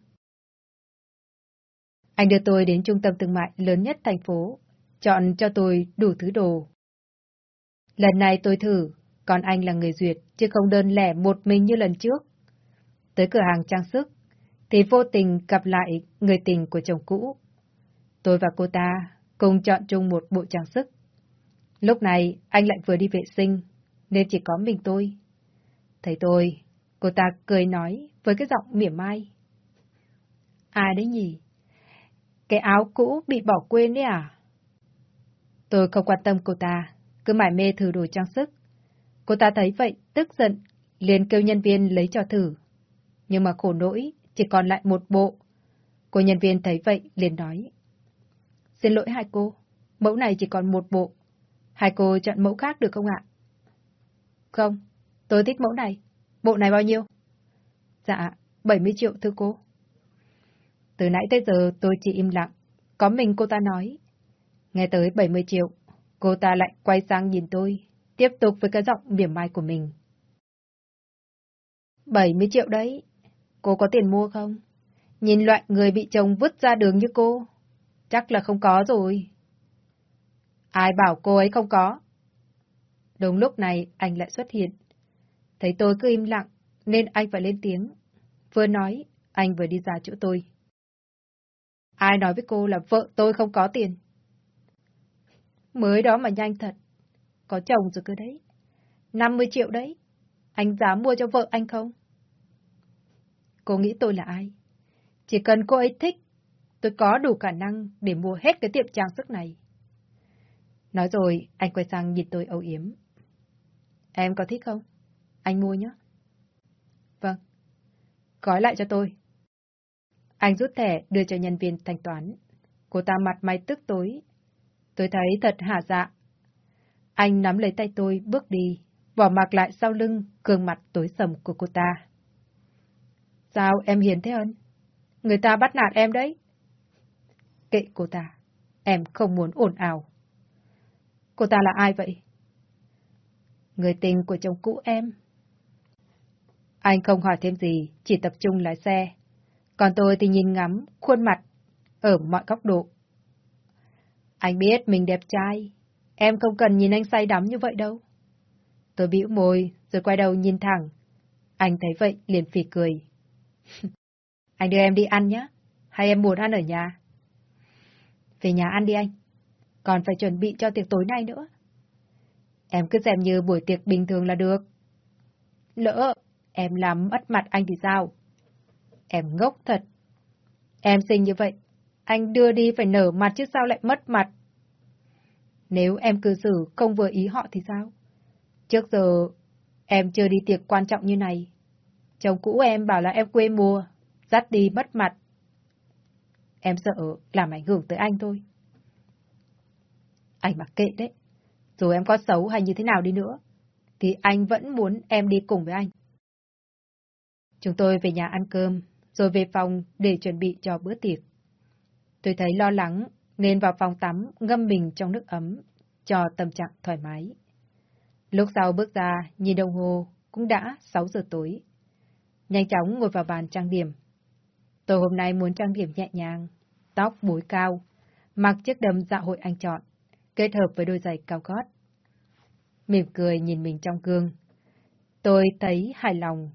Anh đưa tôi đến trung tâm thương mại lớn nhất thành phố, chọn cho tôi đủ thứ đồ. Lần này tôi thử, còn anh là người duyệt, chứ không đơn lẻ một mình như lần trước. Tới cửa hàng trang sức, thì vô tình gặp lại người tình của chồng cũ. Tôi và cô ta cùng chọn chung một bộ trang sức. Lúc này, anh lại vừa đi vệ sinh, nên chỉ có mình tôi. Thấy tôi, cô ta cười nói với cái giọng mỉa mai. Ai đấy nhỉ? Cái áo cũ bị bỏ quên đấy à? Tôi không quan tâm cô ta, cứ mải mê thử đồ trang sức. Cô ta thấy vậy, tức giận, liền kêu nhân viên lấy cho thử. Nhưng mà khổ nỗi, chỉ còn lại một bộ. Cô nhân viên thấy vậy, liền nói. Xin lỗi hai cô, mẫu này chỉ còn một bộ. Hai cô chọn mẫu khác được không ạ? Không, tôi thích mẫu này. Bộ này bao nhiêu? Dạ, 70 triệu thưa cô. Từ nãy tới giờ tôi chỉ im lặng, có mình cô ta nói. Nghe tới 70 triệu, cô ta lại quay sang nhìn tôi, tiếp tục với cái giọng mỉa mai của mình. 70 triệu đấy, cô có tiền mua không? Nhìn loại người bị chồng vứt ra đường như cô, chắc là không có rồi. Ai bảo cô ấy không có? Đúng lúc này anh lại xuất hiện. Thấy tôi cứ im lặng, nên anh phải lên tiếng. Vừa nói, anh vừa đi ra chỗ tôi. Ai nói với cô là vợ tôi không có tiền? Mới đó mà nhanh thật. Có chồng rồi cơ đấy. 50 triệu đấy. Anh dám mua cho vợ anh không? Cô nghĩ tôi là ai? Chỉ cần cô ấy thích, tôi có đủ khả năng để mua hết cái tiệm trang sức này. Nói rồi, anh quay sang nhìn tôi âu yếm. Em có thích không? Anh mua nhé. Vâng. Gói lại cho tôi. Anh rút thẻ đưa cho nhân viên thanh toán. Cô ta mặt mày tức tối. Tôi thấy thật hả dạ. Anh nắm lấy tay tôi bước đi, bỏ mặc lại sau lưng, gương mặt tối sầm của cô ta. Sao em hiền thế ân? Người ta bắt nạt em đấy. Kệ cô ta, em không muốn ồn ào. Cô ta là ai vậy? Người tình của chồng cũ em. Anh không hỏi thêm gì, chỉ tập trung lái xe. Còn tôi thì nhìn ngắm khuôn mặt ở mọi góc độ. Anh biết mình đẹp trai, em không cần nhìn anh say đắm như vậy đâu. Tôi bĩu môi, rồi quay đầu nhìn thẳng. Anh thấy vậy liền phì cười anh đưa em đi ăn nhé, hay em muốn ăn ở nhà? Về nhà ăn đi anh, còn phải chuẩn bị cho tiệc tối nay nữa. Em cứ xem như buổi tiệc bình thường là được. Lỡ, em làm mất mặt anh thì sao? Em ngốc thật. Em xinh như vậy, anh đưa đi phải nở mặt chứ sao lại mất mặt. Nếu em cư xử không vừa ý họ thì sao? Trước giờ, em chưa đi tiệc quan trọng như này. Chồng cũ em bảo là em quê mùa, dắt đi mất mặt. Em sợ làm ảnh hưởng tới anh thôi. Anh mặc kệ đấy. Dù em có xấu hay như thế nào đi nữa, thì anh vẫn muốn em đi cùng với anh. Chúng tôi về nhà ăn cơm, rồi về phòng để chuẩn bị cho bữa tiệc. Tôi thấy lo lắng, nên vào phòng tắm ngâm mình trong nước ấm, cho tâm trạng thoải mái. Lúc sau bước ra, nhìn đồng hồ, cũng đã 6 giờ tối. Nhanh chóng ngồi vào bàn trang điểm. Tôi hôm nay muốn trang điểm nhẹ nhàng, tóc búi cao, mặc chiếc đầm dạ hội anh chọn, kết hợp với đôi giày cao gót. Mỉm cười nhìn mình trong gương. Tôi thấy hài lòng.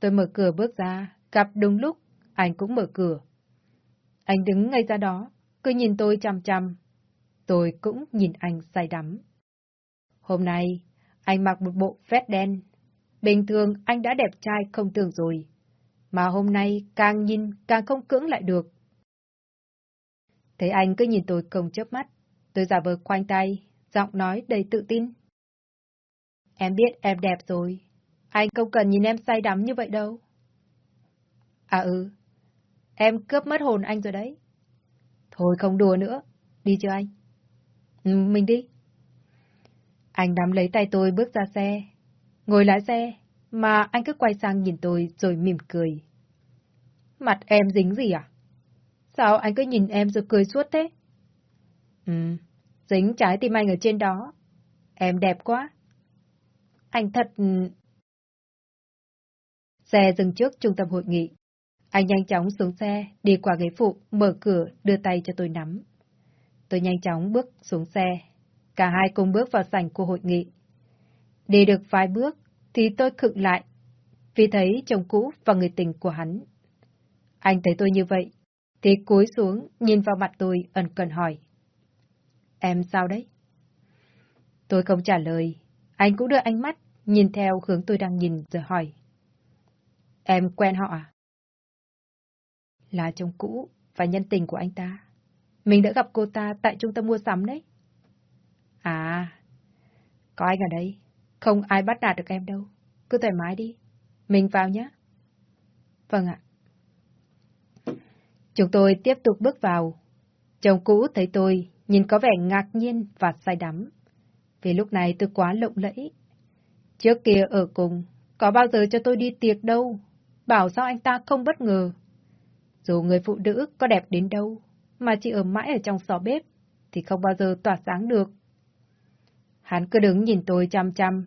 Tôi mở cửa bước ra, gặp đúng lúc, anh cũng mở cửa. Anh đứng ngay ra đó, cứ nhìn tôi chăm chăm. Tôi cũng nhìn anh say đắm. Hôm nay, anh mặc một bộ vest đen. Bình thường anh đã đẹp trai không tưởng rồi. Mà hôm nay càng nhìn càng không cưỡng lại được. Thấy anh cứ nhìn tôi không chớp mắt, tôi giả vờ khoanh tay, giọng nói đầy tự tin. Em biết em đẹp rồi, anh không cần nhìn em say đắm như vậy đâu. À ừ, em cướp mất hồn anh rồi đấy. Thôi không đùa nữa, đi chưa anh? Ừ, mình đi. Anh nắm lấy tay tôi bước ra xe. Ngồi lái xe, mà anh cứ quay sang nhìn tôi rồi mỉm cười. Mặt em dính gì à? Sao anh cứ nhìn em rồi cười suốt thế? Ừ, dính trái tim anh ở trên đó. Em đẹp quá. Anh thật... Ừ. Xe dừng trước trung tâm hội nghị. Anh nhanh chóng xuống xe, đi qua ghế phụ, mở cửa, đưa tay cho tôi nắm. Tôi nhanh chóng bước xuống xe. Cả hai cùng bước vào sảnh của hội nghị. Đi được vài bước, thì tôi khựng lại, vì thấy chồng cũ và người tình của hắn. Anh thấy tôi như vậy, thì cúi xuống, nhìn vào mặt tôi, ẩn cần hỏi. Em sao đấy? Tôi không trả lời, anh cũng đưa ánh mắt, nhìn theo hướng tôi đang nhìn rồi hỏi. Em quen họ à? Là chồng cũ và nhân tình của anh ta. Mình đã gặp cô ta tại trung tâm mua sắm đấy. À, có anh ở đây. Không ai bắt nạt được em đâu. Cứ thoải mái đi. Mình vào nhé. Vâng ạ. Chúng tôi tiếp tục bước vào. Chồng cũ thấy tôi, nhìn có vẻ ngạc nhiên và say đắm. Vì lúc này tôi quá lộng lẫy. Trước kia ở cùng, có bao giờ cho tôi đi tiệc đâu. Bảo sao anh ta không bất ngờ. Dù người phụ nữ có đẹp đến đâu, mà chỉ ở mãi ở trong xó bếp, thì không bao giờ tỏa sáng được. Hắn cứ đứng nhìn tôi chăm chăm.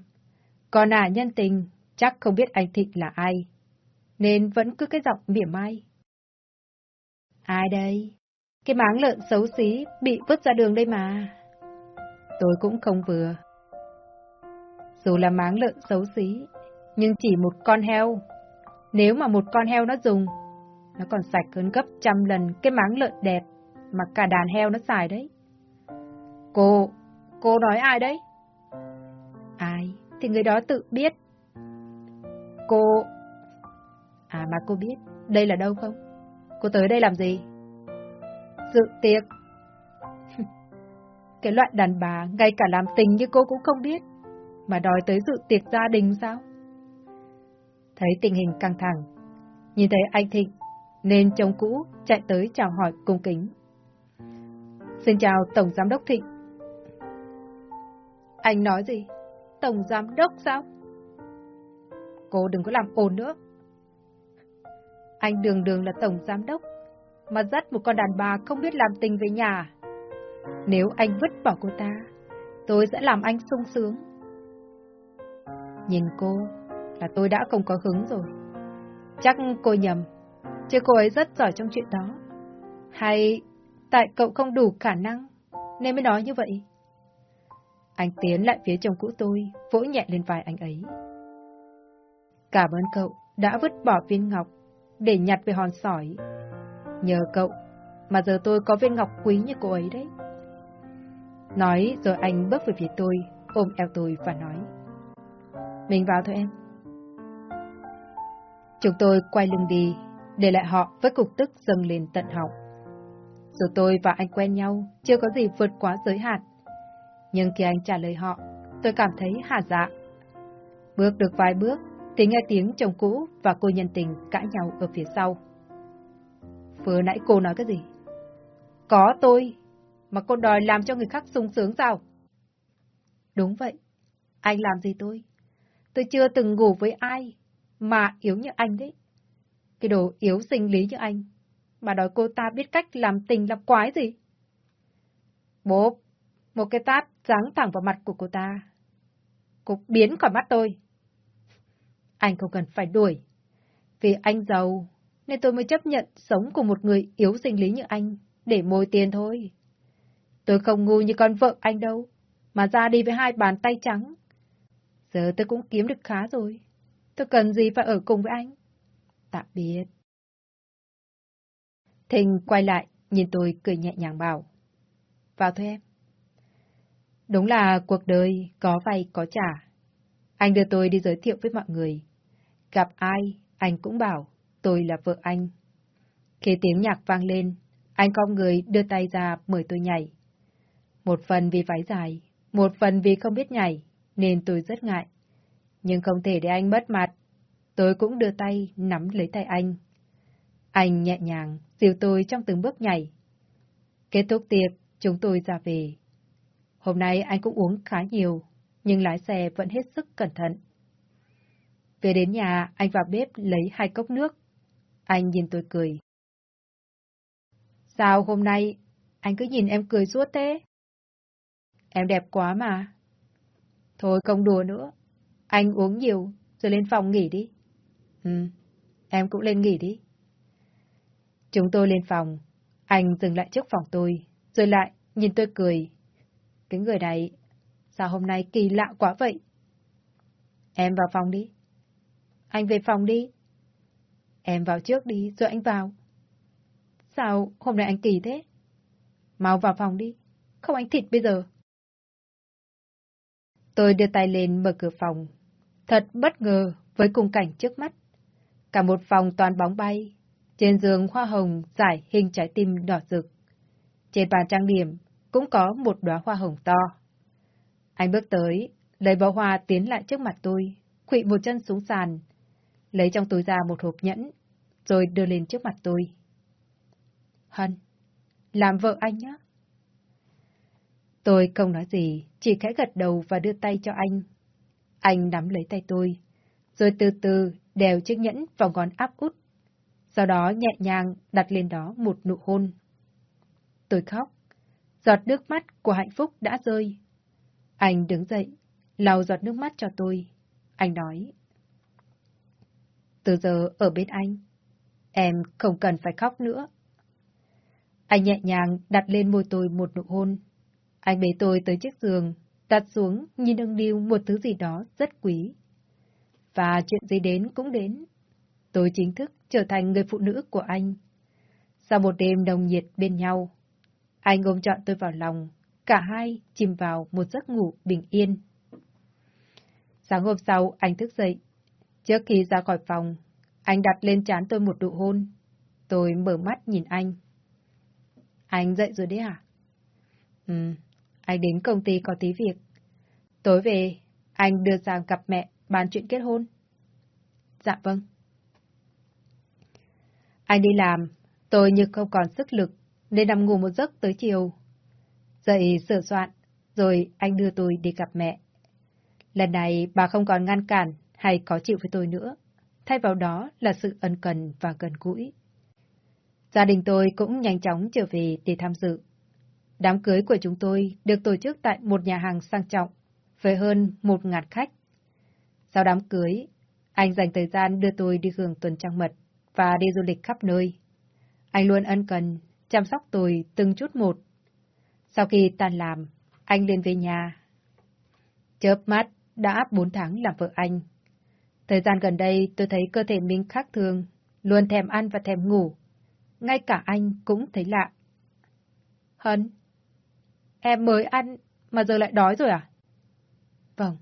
Còn à nhân tình, chắc không biết anh Thịnh là ai. Nên vẫn cứ cái giọng mỉa mai. Ai đây? Cái máng lợn xấu xí bị vứt ra đường đây mà. Tôi cũng không vừa. Dù là máng lợn xấu xí, nhưng chỉ một con heo. Nếu mà một con heo nó dùng, nó còn sạch hơn gấp trăm lần cái máng lợn đẹp mà cả đàn heo nó xài đấy. Cô, cô nói ai đấy? Thì người đó tự biết. Cô... À mà cô biết, đây là đâu không? Cô tới đây làm gì? Dự tiệc. Cái loại đàn bà, ngay cả làm tình như cô cũng không biết, mà đòi tới dự tiệc gia đình sao? Thấy tình hình căng thẳng, nhìn thấy anh Thịnh, nên chồng cũ chạy tới chào hỏi cung kính. Xin chào Tổng Giám đốc Thịnh. Anh nói gì? Tổng Giám đốc sao? Cô đừng có làm ồn nữa. Anh đường đường là Tổng Giám đốc, mà dắt một con đàn bà không biết làm tình về nhà. Nếu anh vứt bỏ cô ta, tôi sẽ làm anh sung sướng. Nhìn cô là tôi đã không có hứng rồi. Chắc cô nhầm, chứ cô ấy rất giỏi trong chuyện đó. Hay tại cậu không đủ khả năng, nên mới nói như vậy. Anh tiến lại phía chồng cũ tôi, vỗ nhẹ lên vai anh ấy. Cảm ơn cậu đã vứt bỏ viên ngọc để nhặt về hòn sỏi. Nhờ cậu mà giờ tôi có viên ngọc quý như cô ấy đấy. Nói rồi anh bước về phía tôi, ôm eo tôi và nói. Mình vào thôi em. Chúng tôi quay lưng đi, để lại họ với cục tức dâng lên tận họng. Dù tôi và anh quen nhau, chưa có gì vượt quá giới hạn. Nhưng khi anh trả lời họ, tôi cảm thấy hà dạ. Bước được vài bước, thì nghe tiếng chồng cũ và cô nhân tình cãi nhau ở phía sau. Vừa nãy cô nói cái gì? Có tôi, mà cô đòi làm cho người khác sung sướng sao? Đúng vậy, anh làm gì tôi? Tôi chưa từng ngủ với ai, mà yếu như anh đấy. Cái đồ yếu sinh lý như anh, mà đòi cô ta biết cách làm tình làm quái gì? Bốp, một cái tát giáng thẳng vào mặt của cô ta. Cô biến khỏi mắt tôi. Anh không cần phải đuổi. Vì anh giàu, nên tôi mới chấp nhận sống cùng một người yếu sinh lý như anh, để môi tiền thôi. Tôi không ngu như con vợ anh đâu, mà ra đi với hai bàn tay trắng. Giờ tôi cũng kiếm được khá rồi. Tôi cần gì phải ở cùng với anh? Tạm biệt. Thình quay lại, nhìn tôi cười nhẹ nhàng bảo. Vào thôi em. Đúng là cuộc đời có vay có trả. Anh đưa tôi đi giới thiệu với mọi người. Gặp ai, anh cũng bảo tôi là vợ anh. Khi tiếng nhạc vang lên, anh con người đưa tay ra mời tôi nhảy. Một phần vì váy dài, một phần vì không biết nhảy, nên tôi rất ngại. Nhưng không thể để anh mất mặt. Tôi cũng đưa tay nắm lấy tay anh. Anh nhẹ nhàng dìu tôi trong từng bước nhảy. Kết thúc tiệc, chúng tôi ra về. Hôm nay anh cũng uống khá nhiều, nhưng lái xe vẫn hết sức cẩn thận. Về đến nhà, anh vào bếp lấy hai cốc nước. Anh nhìn tôi cười. Sao hôm nay anh cứ nhìn em cười suốt thế? Em đẹp quá mà. Thôi không đùa nữa. Anh uống nhiều, rồi lên phòng nghỉ đi. Ừ, em cũng lên nghỉ đi. Chúng tôi lên phòng. Anh dừng lại trước phòng tôi, rồi lại nhìn tôi cười. Cái người này, sao hôm nay kỳ lạ quá vậy? Em vào phòng đi. Anh về phòng đi. Em vào trước đi, rồi anh vào. Sao hôm nay anh kỳ thế? Mau vào phòng đi, không anh thịt bây giờ. Tôi đưa tay lên mở cửa phòng. Thật bất ngờ với cung cảnh trước mắt. Cả một phòng toàn bóng bay. Trên giường hoa hồng giải hình trái tim đỏ rực. Trên bàn trang điểm cũng có một đóa hoa hồng to. Anh bước tới, lấy bó hoa tiến lại trước mặt tôi, quỵ một chân xuống sàn, lấy trong túi ra một hộp nhẫn, rồi đưa lên trước mặt tôi. Hân, làm vợ anh nhé. Tôi không nói gì, chỉ khẽ gật đầu và đưa tay cho anh. Anh nắm lấy tay tôi, rồi từ từ đèo chiếc nhẫn vào ngón áp út. Sau đó nhẹ nhàng đặt lên đó một nụ hôn. Tôi khóc. Giọt nước mắt của hạnh phúc đã rơi. Anh đứng dậy, lau giọt nước mắt cho tôi. Anh nói. Từ giờ ở bên anh, em không cần phải khóc nữa. Anh nhẹ nhàng đặt lên môi tôi một nụ hôn. Anh bế tôi tới chiếc giường, đặt xuống nhìn nâng niu một thứ gì đó rất quý. Và chuyện gì đến cũng đến. Tôi chính thức trở thành người phụ nữ của anh. Sau một đêm đồng nhiệt bên nhau, anh ôm trọn tôi vào lòng, cả hai chìm vào một giấc ngủ bình yên. Sáng hôm sau, anh thức dậy. Trước khi ra khỏi phòng, anh đặt lên trán tôi một nụ hôn. Tôi mở mắt nhìn anh. Anh dậy rồi đấy à? Ừ, anh đến công ty có tí việc. Tối về, anh đưa sang gặp mẹ bàn chuyện kết hôn. Dạ vâng. Anh đi làm, tôi như không còn sức lực, nên nằm ngủ một giấc tới chiều. Dậy sửa soạn, rồi anh đưa tôi đi gặp mẹ. Lần này bà không còn ngăn cản hay khó chịu với tôi nữa, thay vào đó là sự ân cần và gần gũi. Gia đình tôi cũng nhanh chóng trở về để tham dự. Đám cưới của chúng tôi được tổ chức tại một nhà hàng sang trọng, với hơn một ngàn khách. Sau đám cưới, anh dành thời gian đưa tôi đi hưởng tuần trăng mật và đi du lịch khắp nơi. Anh luôn ân cần, chăm sóc tôi từng chút một. Sau khi tan làm, anh lên về nhà. Chớp mắt, đã bốn tháng làm vợ anh. Thời gian gần đây tôi thấy cơ thể mình khác thường, luôn thèm ăn và thèm ngủ. Ngay cả anh cũng thấy lạ. Hân, em mới ăn mà giờ lại đói rồi à? Vâng,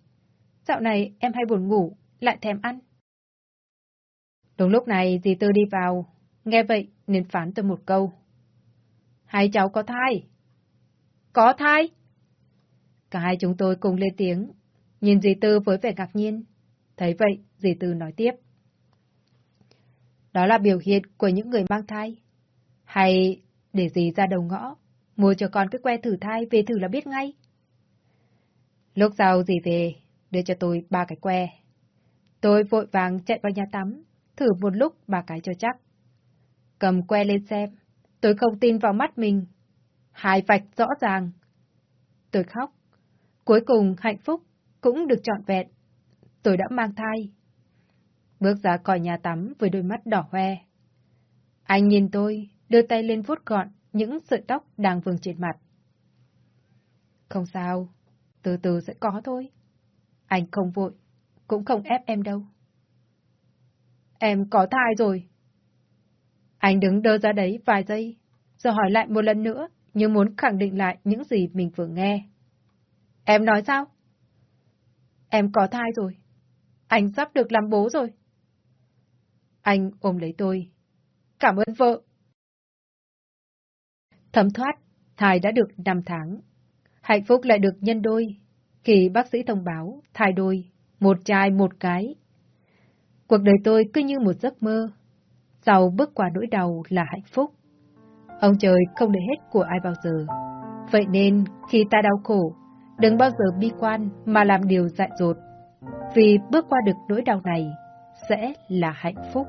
dạo này em hay buồn ngủ, lại thèm ăn. Đúng lúc này dì Tư đi vào, nghe vậy nên phán tôi một câu. Hai cháu có thai. Có thai? Cả hai chúng tôi cùng lên tiếng, nhìn dì Tư với vẻ ngạc nhiên. Thấy vậy, dì Tư nói tiếp. Đó là biểu hiện của những người mang thai. Hay để dì ra đầu ngõ, mua cho con cái que thử thai về thử là biết ngay. Lúc sau dì về, đưa cho tôi ba cái que. Tôi vội vàng chạy vào nhà tắm, thử một lúc ba cái cho chắc. Cầm que lên xem, tôi không tin vào mắt mình. Hai vạch rõ ràng. Tôi khóc. Cuối cùng hạnh phúc cũng được trọn vẹn. Tôi đã mang thai. Bước ra khỏi nhà tắm với đôi mắt đỏ hoe. Anh nhìn tôi, đưa tay lên vuốt gọn những sợi tóc đang vương trên mặt. Không sao, từ từ sẽ có thôi. Anh không vội, cũng không ép em đâu. Em có thai rồi. Anh đứng đơ ra đấy vài giây, rồi hỏi lại một lần nữa, như muốn khẳng định lại những gì mình vừa nghe. Em nói sao? Em có thai rồi. Anh sắp được làm bố rồi. Anh ôm lấy tôi. Cảm ơn vợ. Thấm thoát, thai đã được 5 tháng. Hạnh phúc lại được nhân đôi. Khi bác sĩ thông báo, thai đôi, một trai một cái. Cuộc đời tôi cứ như một giấc mơ. Sau bước qua nỗi đau là hạnh phúc. Ông trời không để hết của ai bao giờ. Vậy nên, khi ta đau khổ, đừng bao giờ bi quan mà làm điều dại dột. Vì bước qua được nỗi đau này sẽ là hạnh phúc.